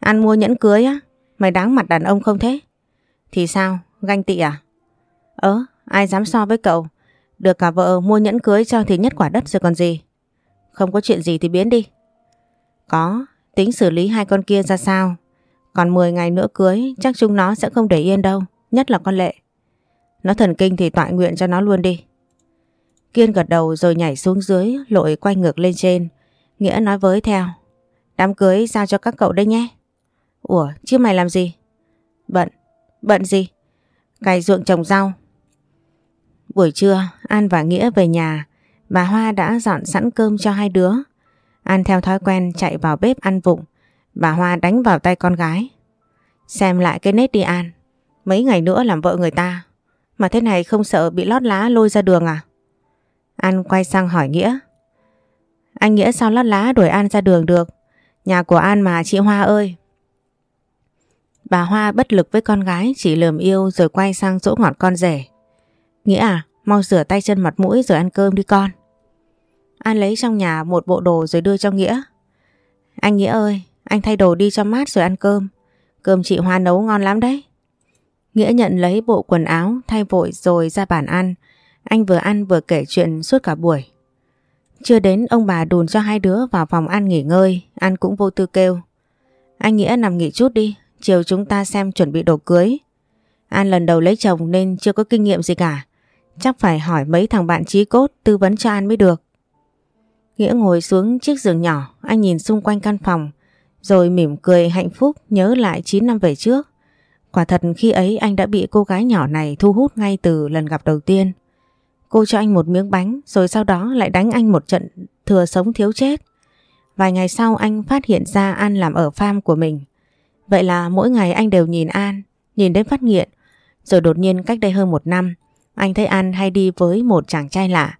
An mua nhẫn cưới á? Mày đáng mặt đàn ông không thế? Thì sao, ganh tị à? ớ ai dám so với cậu? Được cả vợ mua nhẫn cưới cho thì nhất quả đất rồi còn gì? Không có chuyện gì thì biến đi. Có, tính xử lý hai con kia ra sao? Còn 10 ngày nữa cưới chắc chúng nó sẽ không để yên đâu, nhất là con Lệ. Nó thần kinh thì tọa nguyện cho nó luôn đi. Kiên gật đầu rồi nhảy xuống dưới, lội quay ngược lên trên. Nghĩa nói với theo. Đám cưới giao cho các cậu đây nhé. Ủa, chứ mày làm gì? Bận. Bận gì? Cày ruộng trồng rau. Buổi trưa, An và Nghĩa về nhà. Bà Hoa đã dọn sẵn cơm cho hai đứa. An theo thói quen chạy vào bếp ăn vụng. Bà Hoa đánh vào tay con gái. Xem lại cái nết đi An. Mấy ngày nữa làm vợ người ta. Mà thế này không sợ bị lót lá lôi ra đường à? An quay sang hỏi Nghĩa. Anh Nghĩa sao lót lá đuổi An ra đường được? Nhà của An mà chị Hoa ơi. Bà Hoa bất lực với con gái chỉ lườm yêu rồi quay sang dỗ ngọt con rể. Nghĩa à, mau rửa tay chân mặt mũi rồi ăn cơm đi con. An lấy trong nhà một bộ đồ rồi đưa cho Nghĩa. Anh Nghĩa ơi, anh thay đồ đi cho mát rồi ăn cơm. Cơm chị Hoa nấu ngon lắm đấy. Nghĩa nhận lấy bộ quần áo thay vội rồi ra bàn ăn. Anh vừa ăn vừa kể chuyện suốt cả buổi. Chưa đến ông bà đùn cho hai đứa vào phòng ăn nghỉ ngơi, ăn cũng vô tư kêu. Anh Nghĩa nằm nghỉ chút đi, chiều chúng ta xem chuẩn bị đồ cưới. An lần đầu lấy chồng nên chưa có kinh nghiệm gì cả. Chắc phải hỏi mấy thằng bạn trí cốt tư vấn cho An mới được. Nghĩa ngồi xuống chiếc giường nhỏ, anh nhìn xung quanh căn phòng, rồi mỉm cười hạnh phúc nhớ lại 9 năm về trước. Quả thật khi ấy anh đã bị cô gái nhỏ này thu hút ngay từ lần gặp đầu tiên. Cô cho anh một miếng bánh rồi sau đó lại đánh anh một trận thừa sống thiếu chết. Vài ngày sau anh phát hiện ra An làm ở farm của mình. Vậy là mỗi ngày anh đều nhìn An, nhìn đến phát nghiện. Rồi đột nhiên cách đây hơn một năm, anh thấy An hay đi với một chàng trai lạ.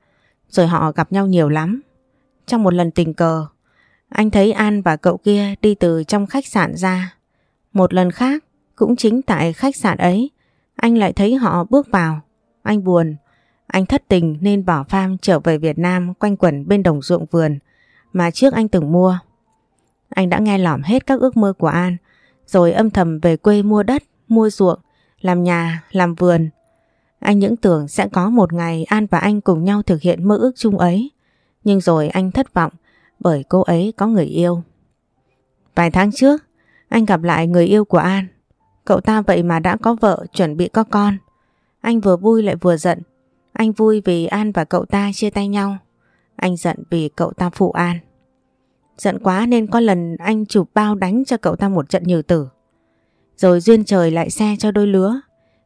Rồi họ gặp nhau nhiều lắm. Trong một lần tình cờ, anh thấy An và cậu kia đi từ trong khách sạn ra. Một lần khác, cũng chính tại khách sạn ấy, anh lại thấy họ bước vào. Anh buồn, anh thất tình nên bỏ pham trở về Việt Nam quanh quẩn bên đồng ruộng vườn mà trước anh từng mua. Anh đã nghe lỏm hết các ước mơ của An, rồi âm thầm về quê mua đất, mua ruộng, làm nhà, làm vườn. Anh những tưởng sẽ có một ngày An và anh cùng nhau thực hiện mơ ước chung ấy. Nhưng rồi anh thất vọng bởi cô ấy có người yêu. Vài tháng trước, anh gặp lại người yêu của An. Cậu ta vậy mà đã có vợ chuẩn bị có con. Anh vừa vui lại vừa giận. Anh vui vì An và cậu ta chia tay nhau. Anh giận vì cậu ta phụ An. Giận quá nên có lần anh chụp bao đánh cho cậu ta một trận nhừ tử. Rồi duyên trời lại xe cho đôi lứa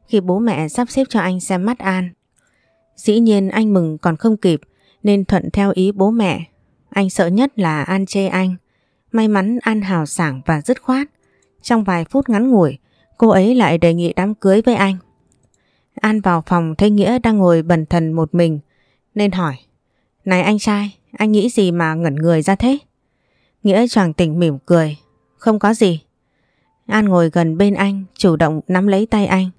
khi bố mẹ sắp xếp cho anh xem mắt An. Dĩ nhiên anh mừng còn không kịp nên thuận theo ý bố mẹ. Anh sợ nhất là An chê anh. May mắn An hào sảng và dứt khoát. Trong vài phút ngắn ngủi, cô ấy lại đề nghị đám cưới với anh. An vào phòng thấy Nghĩa đang ngồi bần thần một mình nên hỏi Này anh trai, anh nghĩ gì mà ngẩn người ra thế? Nghĩa chàng tỉnh mỉm cười Không có gì An ngồi gần bên anh, chủ động nắm lấy tay anh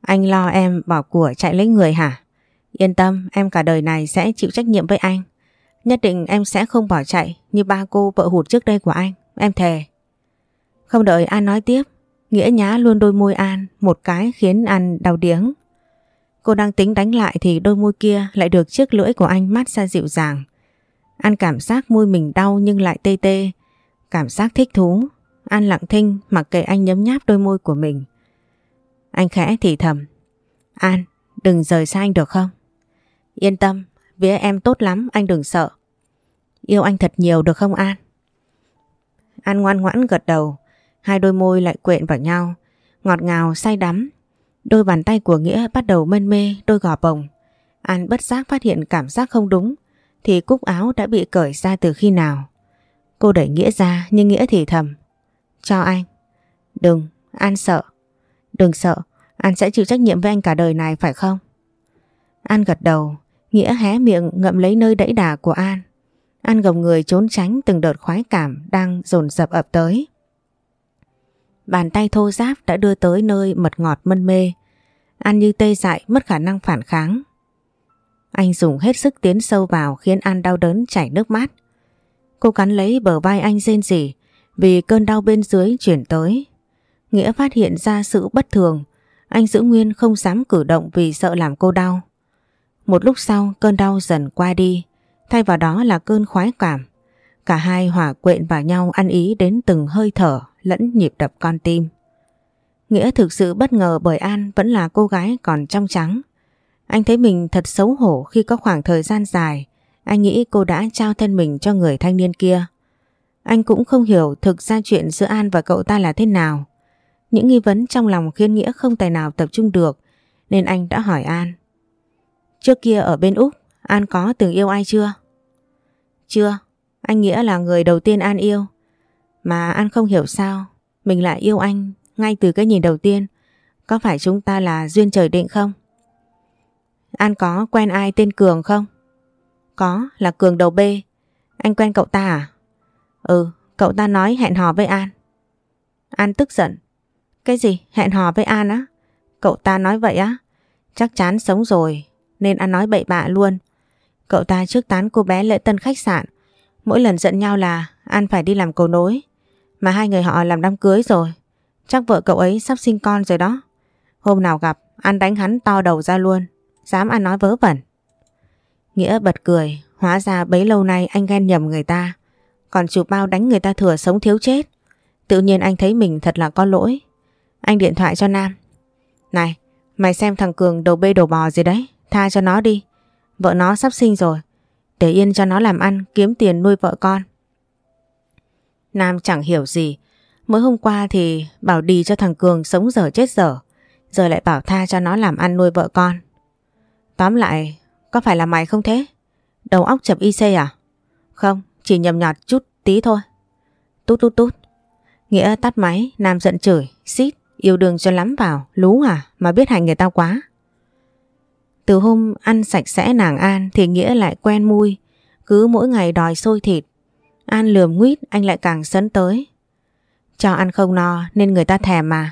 Anh lo em bỏ của chạy lấy người hả? Yên tâm, em cả đời này sẽ chịu trách nhiệm với anh Nhất định em sẽ không bỏ chạy như ba cô vợ hụt trước đây của anh Em thề Không đợi An nói tiếp, Nghĩa nhá luôn đôi môi An, một cái khiến An đau điếng. Cô đang tính đánh lại thì đôi môi kia lại được chiếc lưỡi của anh mát xa dịu dàng. An cảm giác môi mình đau nhưng lại tê tê. Cảm giác thích thú. An lặng thinh mặc kệ anh nhấm nháp đôi môi của mình. Anh khẽ thì thầm. An, đừng rời xa anh được không? Yên tâm, vía em tốt lắm, anh đừng sợ. Yêu anh thật nhiều được không An? An ngoan ngoãn gật đầu. Hai đôi môi lại quện vào nhau, ngọt ngào say đắm. Đôi bàn tay của Nghĩa bắt đầu mân mê đôi gò bồng. An bất giác phát hiện cảm giác không đúng, thì cúc áo đã bị cởi ra từ khi nào. Cô đẩy Nghĩa ra nhưng Nghĩa thì thầm. Cho anh. Đừng, An sợ. Đừng sợ, An sẽ chịu trách nhiệm với anh cả đời này phải không? An gật đầu, Nghĩa hé miệng ngậm lấy nơi đẫy đà của An. An gồng người trốn tránh từng đợt khoái cảm đang dồn dập ập tới. Bàn tay thô giáp đã đưa tới nơi mật ngọt mân mê. An như tê dại mất khả năng phản kháng. Anh dùng hết sức tiến sâu vào khiến An đau đớn chảy nước mắt. Cô cắn lấy bờ vai anh rên rỉ vì cơn đau bên dưới chuyển tới. Nghĩa phát hiện ra sự bất thường. Anh giữ nguyên không dám cử động vì sợ làm cô đau. Một lúc sau, cơn đau dần qua đi. Thay vào đó là cơn khoái cảm. Cả hai hòa quyện vào nhau ăn ý đến từng hơi thở lẫn nhịp đập con tim. Nghĩa thực sự bất ngờ bởi An vẫn là cô gái còn trong trắng. Anh thấy mình thật xấu hổ khi có khoảng thời gian dài anh nghĩ cô đã trao thân mình cho người thanh niên kia. Anh cũng không hiểu thực ra chuyện giữa An và cậu ta là thế nào. Những nghi vấn trong lòng khiến Nghĩa không tài nào tập trung được nên anh đã hỏi An. Trước kia ở bên Úc, An có từng yêu ai chưa? Chưa, anh Nghĩa là người đầu tiên An yêu. Mà An không hiểu sao mình lại yêu anh ngay từ cái nhìn đầu tiên. Có phải chúng ta là duyên trời định không? An có quen ai tên Cường không? Có, là Cường đầu B. Anh quen cậu ta à? Ừ, cậu ta nói hẹn hò với An. An tức giận. Cái gì? Hẹn hò với An á? Cậu ta nói vậy á? Chắc chắn sống rồi, nên An nói bậy bạ luôn. Cậu ta trước tán cô bé lễ tân khách sạn. Mỗi lần giận nhau là An phải đi làm cầu nối. Mà hai người họ làm đám cưới rồi. Chắc vợ cậu ấy sắp sinh con rồi đó. Hôm nào gặp, An đánh hắn to đầu ra luôn. Dám An nói vớ vẩn. Nghĩa bật cười, hóa ra bấy lâu nay anh ghen nhầm người ta. Còn chụp bao đánh người ta thừa sống thiếu chết. Tự nhiên anh thấy mình thật là có lỗi. Anh điện thoại cho Nam. Này, mày xem thằng Cường đầu bê đầu bò gì đấy. Tha cho nó đi. Vợ nó sắp sinh rồi. Để yên cho nó làm ăn, kiếm tiền nuôi vợ con. Nam chẳng hiểu gì. Mới hôm qua thì bảo đi cho thằng Cường sống dở chết dở. Giờ lại bảo tha cho nó làm ăn nuôi vợ con. Tóm lại, có phải là mày không thế? Đầu óc chập IC à? Không, chỉ nhầm nhọt chút tí thôi. Tút tút tút. Nghĩa tắt máy, Nam giận chửi, xít, yêu đương cho lắm vào, lú à, mà biết hành người ta quá. Từ hôm ăn sạch sẽ nàng An thì Nghĩa lại quen mui, cứ mỗi ngày đòi xôi thịt. An lườm nguyết anh lại càng sấn tới. Cho ăn không no nên người ta thèm mà.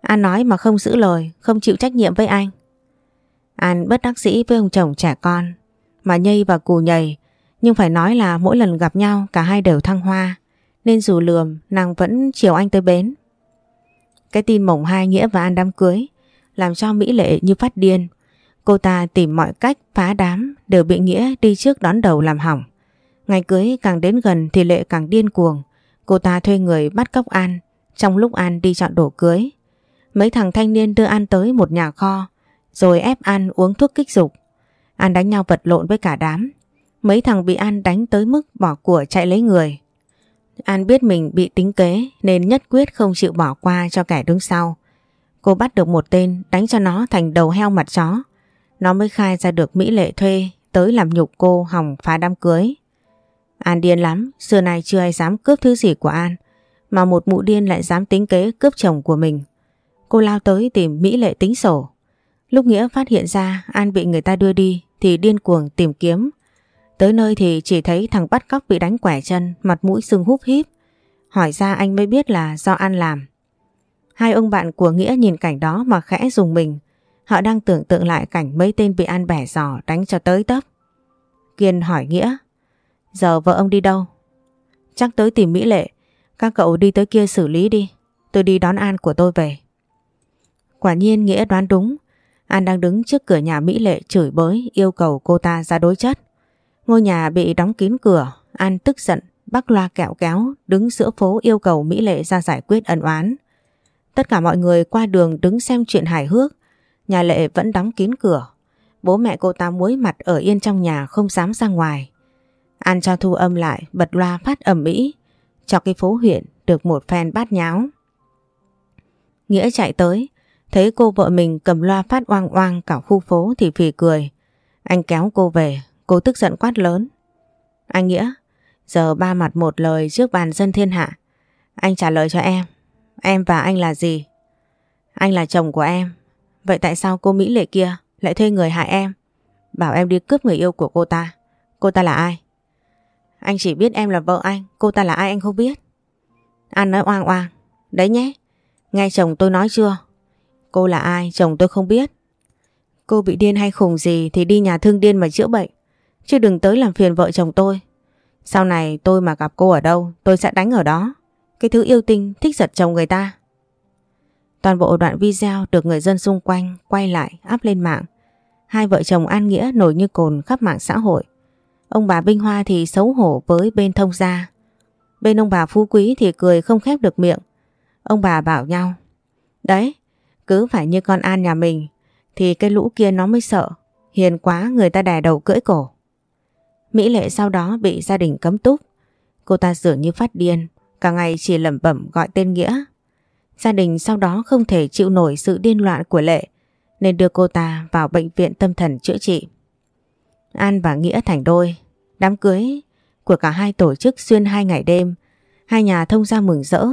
An nói mà không giữ lời, không chịu trách nhiệm với anh. An bất đắc dĩ với ông chồng trẻ con, mà nhây và cù nhầy, nhưng phải nói là mỗi lần gặp nhau cả hai đều thăng hoa, nên dù lườm nàng vẫn chiều anh tới bến. Cái tin mộng hai Nghĩa và An đám cưới làm cho Mỹ Lệ như phát điên. Cô ta tìm mọi cách phá đám đều bị Nghĩa đi trước đón đầu làm hỏng. Ngày cưới càng đến gần thì Lệ càng điên cuồng. Cô ta thuê người bắt cóc An trong lúc An đi chọn đồ cưới. Mấy thằng thanh niên đưa An tới một nhà kho rồi ép An uống thuốc kích dục. An đánh nhau vật lộn với cả đám. Mấy thằng bị An đánh tới mức bỏ của chạy lấy người. An biết mình bị tính kế nên nhất quyết không chịu bỏ qua cho kẻ đứng sau. Cô bắt được một tên đánh cho nó thành đầu heo mặt chó. Nó mới khai ra được Mỹ Lệ thuê tới làm nhục cô hỏng phá đám cưới. An điên lắm, xưa nay chưa ai dám cướp thứ gì của An. Mà một mụ điên lại dám tính kế cướp chồng của mình. Cô lao tới tìm Mỹ Lệ tính sổ. Lúc Nghĩa phát hiện ra An bị người ta đưa đi thì điên cuồng tìm kiếm. Tới nơi thì chỉ thấy thằng bắt cóc bị đánh quẻ chân, mặt mũi sưng húp híp. Hỏi ra anh mới biết là do An làm. Hai ông bạn của Nghĩa nhìn cảnh đó mà khẽ dùng mình. Họ đang tưởng tượng lại cảnh mấy tên bị An bẻ giò đánh cho tới tấp. Kiên hỏi Nghĩa. Giờ vợ ông đi đâu? Chắc tới tìm Mỹ Lệ. Các cậu đi tới kia xử lý đi. Tôi đi đón An của tôi về. Quả nhiên Nghĩa đoán đúng. An đang đứng trước cửa nhà Mỹ Lệ chửi bới yêu cầu cô ta ra đối chất. Ngôi nhà bị đóng kín cửa, An tức giận, bắt loa kẹo kéo, đứng giữa phố yêu cầu Mỹ Lệ ra giải quyết ân oán. Tất cả mọi người qua đường đứng xem chuyện hài hước, nhà Lệ vẫn đóng kín cửa. Bố mẹ cô ta muối mặt ở yên trong nhà không dám ra ngoài. An cho thu âm lại, bật loa phát ẩm mỹ, cho cái phố huyện được một phen bát nháo. Nghĩa chạy tới, thấy cô vợ mình cầm loa phát oang oang cả khu phố thì phì cười. Anh kéo cô về, cô tức giận quát lớn. Anh Nghĩa, giờ ba mặt một lời trước bàn dân thiên hạ. Anh trả lời cho em, em và anh là gì? Anh là chồng của em, vậy tại sao cô Mỹ Lệ kia lại thuê người hại em? Bảo em đi cướp người yêu của cô ta. Cô ta là ai? Anh chỉ biết em là vợ anh, cô ta là ai anh không biết. Anh nói oang oang, đấy nhé. Nghe chồng tôi nói chưa? Cô là ai chồng tôi không biết. Cô bị điên hay khùng gì thì đi nhà thương điên mà chữa bệnh. Chứ đừng tới làm phiền vợ chồng tôi. Sau này tôi mà gặp cô ở đâu tôi sẽ đánh ở đó. Cái thứ yêu tinh thích giật chồng người ta. Toàn bộ đoạn video được người dân xung quanh quay lại up lên mạng. Hai vợ chồng An Nghĩa nổi như cồn khắp mạng xã hội. Ông bà Binh Hoa thì xấu hổ với bên thông gia. Bên ông bà Phú Quý thì cười không khép được miệng. Ông bà bảo nhau. Đấy, cứ phải như con An nhà mình thì cái lũ kia nó mới sợ. Hiền quá người ta đè đầu cưỡi cổ. Mỹ Lệ sau đó bị gia đình cấm túc. Cô ta dường như phát điên, cả ngày chỉ lẩm bẩm gọi tên Nghĩa. Gia đình sau đó không thể chịu nổi sự điên loạn của Lệ nên đưa cô ta vào bệnh viện tâm thần chữa trị. An và Nghĩa thành đôi, đám cưới của cả hai tổ chức xuyên hai ngày đêm, hai nhà thông ra mừng rỡ.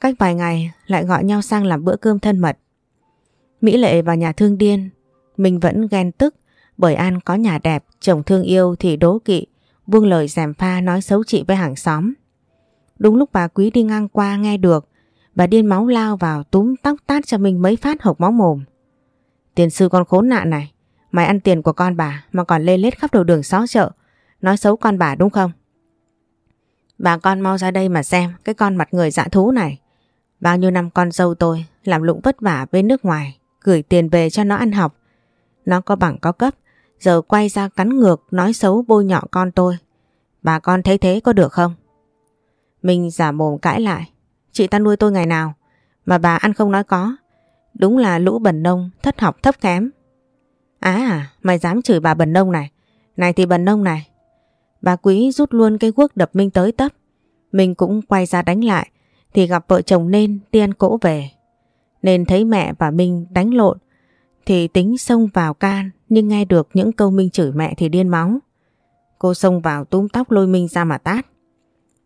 Cách vài ngày lại gọi nhau sang làm bữa cơm thân mật. Mỹ Lệ vào nhà thương điên, mình vẫn ghen tức bởi An có nhà đẹp, chồng thương yêu thì đố kỵ, buông lời dèm pha nói xấu chị với hàng xóm. Đúng lúc bà Quý đi ngang qua nghe được, bà điên máu lao vào túm tóc tát cho mình mấy phát hộc máu mồm. Tiền sư con khốn nạn này, mày ăn tiền của con bà mà còn lê lết khắp đầu đường xó chợ, nói xấu con bà đúng không? Bà con mau ra đây mà xem cái con mặt người dạ thú này. Bao nhiêu năm con dâu tôi làm lụng vất vả bên nước ngoài, gửi tiền về cho nó ăn học. Nó có bằng có cấp, giờ quay ra cắn ngược nói xấu bôi nhọ con tôi. Bà con thấy thế có được không? Mình giả mồm cãi lại. Chị ta nuôi tôi ngày nào mà bà ăn không nói có. Đúng là lũ bần nông thất học thấp kém. á À, mày dám chửi bà bần nông này. Này thì bần nông này. Bà quý rút luôn cây guốc đập Minh tới tấp. Mình cũng quay ra đánh lại thì gặp vợ chồng nên tiên cỗ về. Nên thấy mẹ và Minh đánh lộn thì tính xông vào can, nhưng nghe được những câu Minh chửi mẹ thì điên máu. Cô xông vào túm tóc lôi Minh ra mà tát.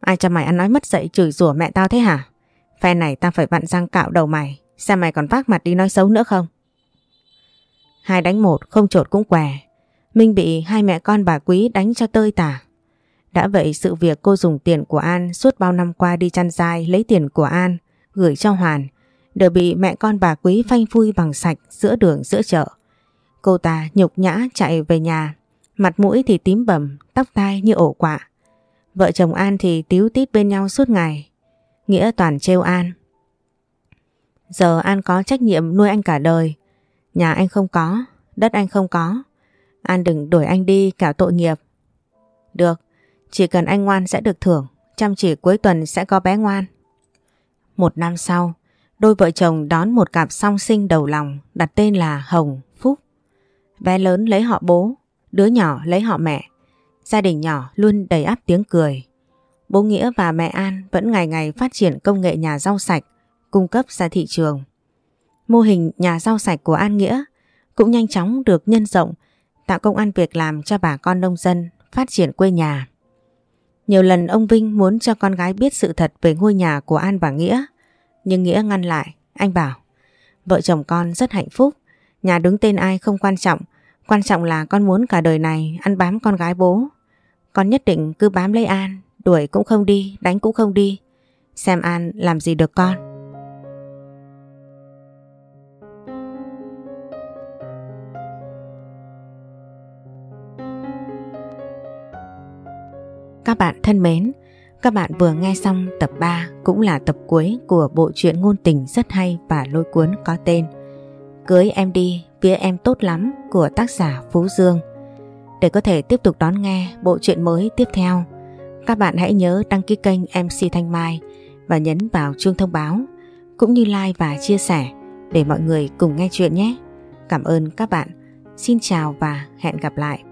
Ai cho mày ăn nói mất dậy chửi rủa mẹ tao thế hả? Phe này tao phải vặn răng cạo đầu mày, Xem mày còn vác mặt đi nói xấu nữa không Hai đánh một, không trột cũng què Minh bị hai mẹ con bà Quý đánh cho tơi tả Đã vậy sự việc cô dùng tiền của An suốt bao năm qua đi chăn dai lấy tiền của An gửi cho Hoàn đều bị mẹ con bà Quý phanh phui bằng sạch giữa đường giữa chợ. Cô ta nhục nhã chạy về nhà, mặt mũi thì tím bầm, tóc tai như ổ quạ. Vợ chồng An thì tíu tít bên nhau suốt ngày. Nghĩa toàn trêu An. Giờ An có trách nhiệm nuôi anh cả đời. Nhà anh không có, đất anh không có. An đừng đuổi anh đi cả tội nghiệp. Được, chỉ cần anh ngoan sẽ được thưởng, chăm chỉ cuối tuần sẽ có bé ngoan. Một năm sau, đôi vợ chồng đón một cặp song sinh đầu lòng đặt tên là Hồng, Phúc. Bé lớn lấy họ bố, đứa nhỏ lấy họ mẹ. Gia đình nhỏ luôn đầy áp tiếng cười. Bố Nghĩa và mẹ An vẫn ngày ngày phát triển công nghệ nhà rau sạch, cung cấp ra thị trường. Mô hình nhà rau sạch của An Nghĩa cũng nhanh chóng được nhân rộng, tạo công ăn việc làm cho bà con nông dân phát triển quê nhà. Nhiều lần ông Vinh muốn cho con gái biết sự thật về ngôi nhà của An và Nghĩa, nhưng Nghĩa ngăn lại, anh bảo, vợ chồng con rất hạnh phúc, nhà đứng tên ai không quan trọng, quan trọng là con muốn cả đời này ăn bám con gái bố. Con nhất định cứ bám lấy An, đuổi cũng không đi, đánh cũng không đi. Xem An làm gì được con. Các bạn thân mến, các bạn vừa nghe xong tập 3 cũng là tập cuối của bộ truyện ngôn tình rất hay và lôi cuốn có tên Cưới em đi, phía em tốt lắm của tác giả Phú Dương. Để có thể tiếp tục đón nghe bộ truyện mới tiếp theo, các bạn hãy nhớ đăng ký kênh MC Thanh Mai và nhấn vào chuông thông báo cũng như like và chia sẻ để mọi người cùng nghe chuyện nhé. Cảm ơn các bạn. Xin chào và hẹn gặp lại.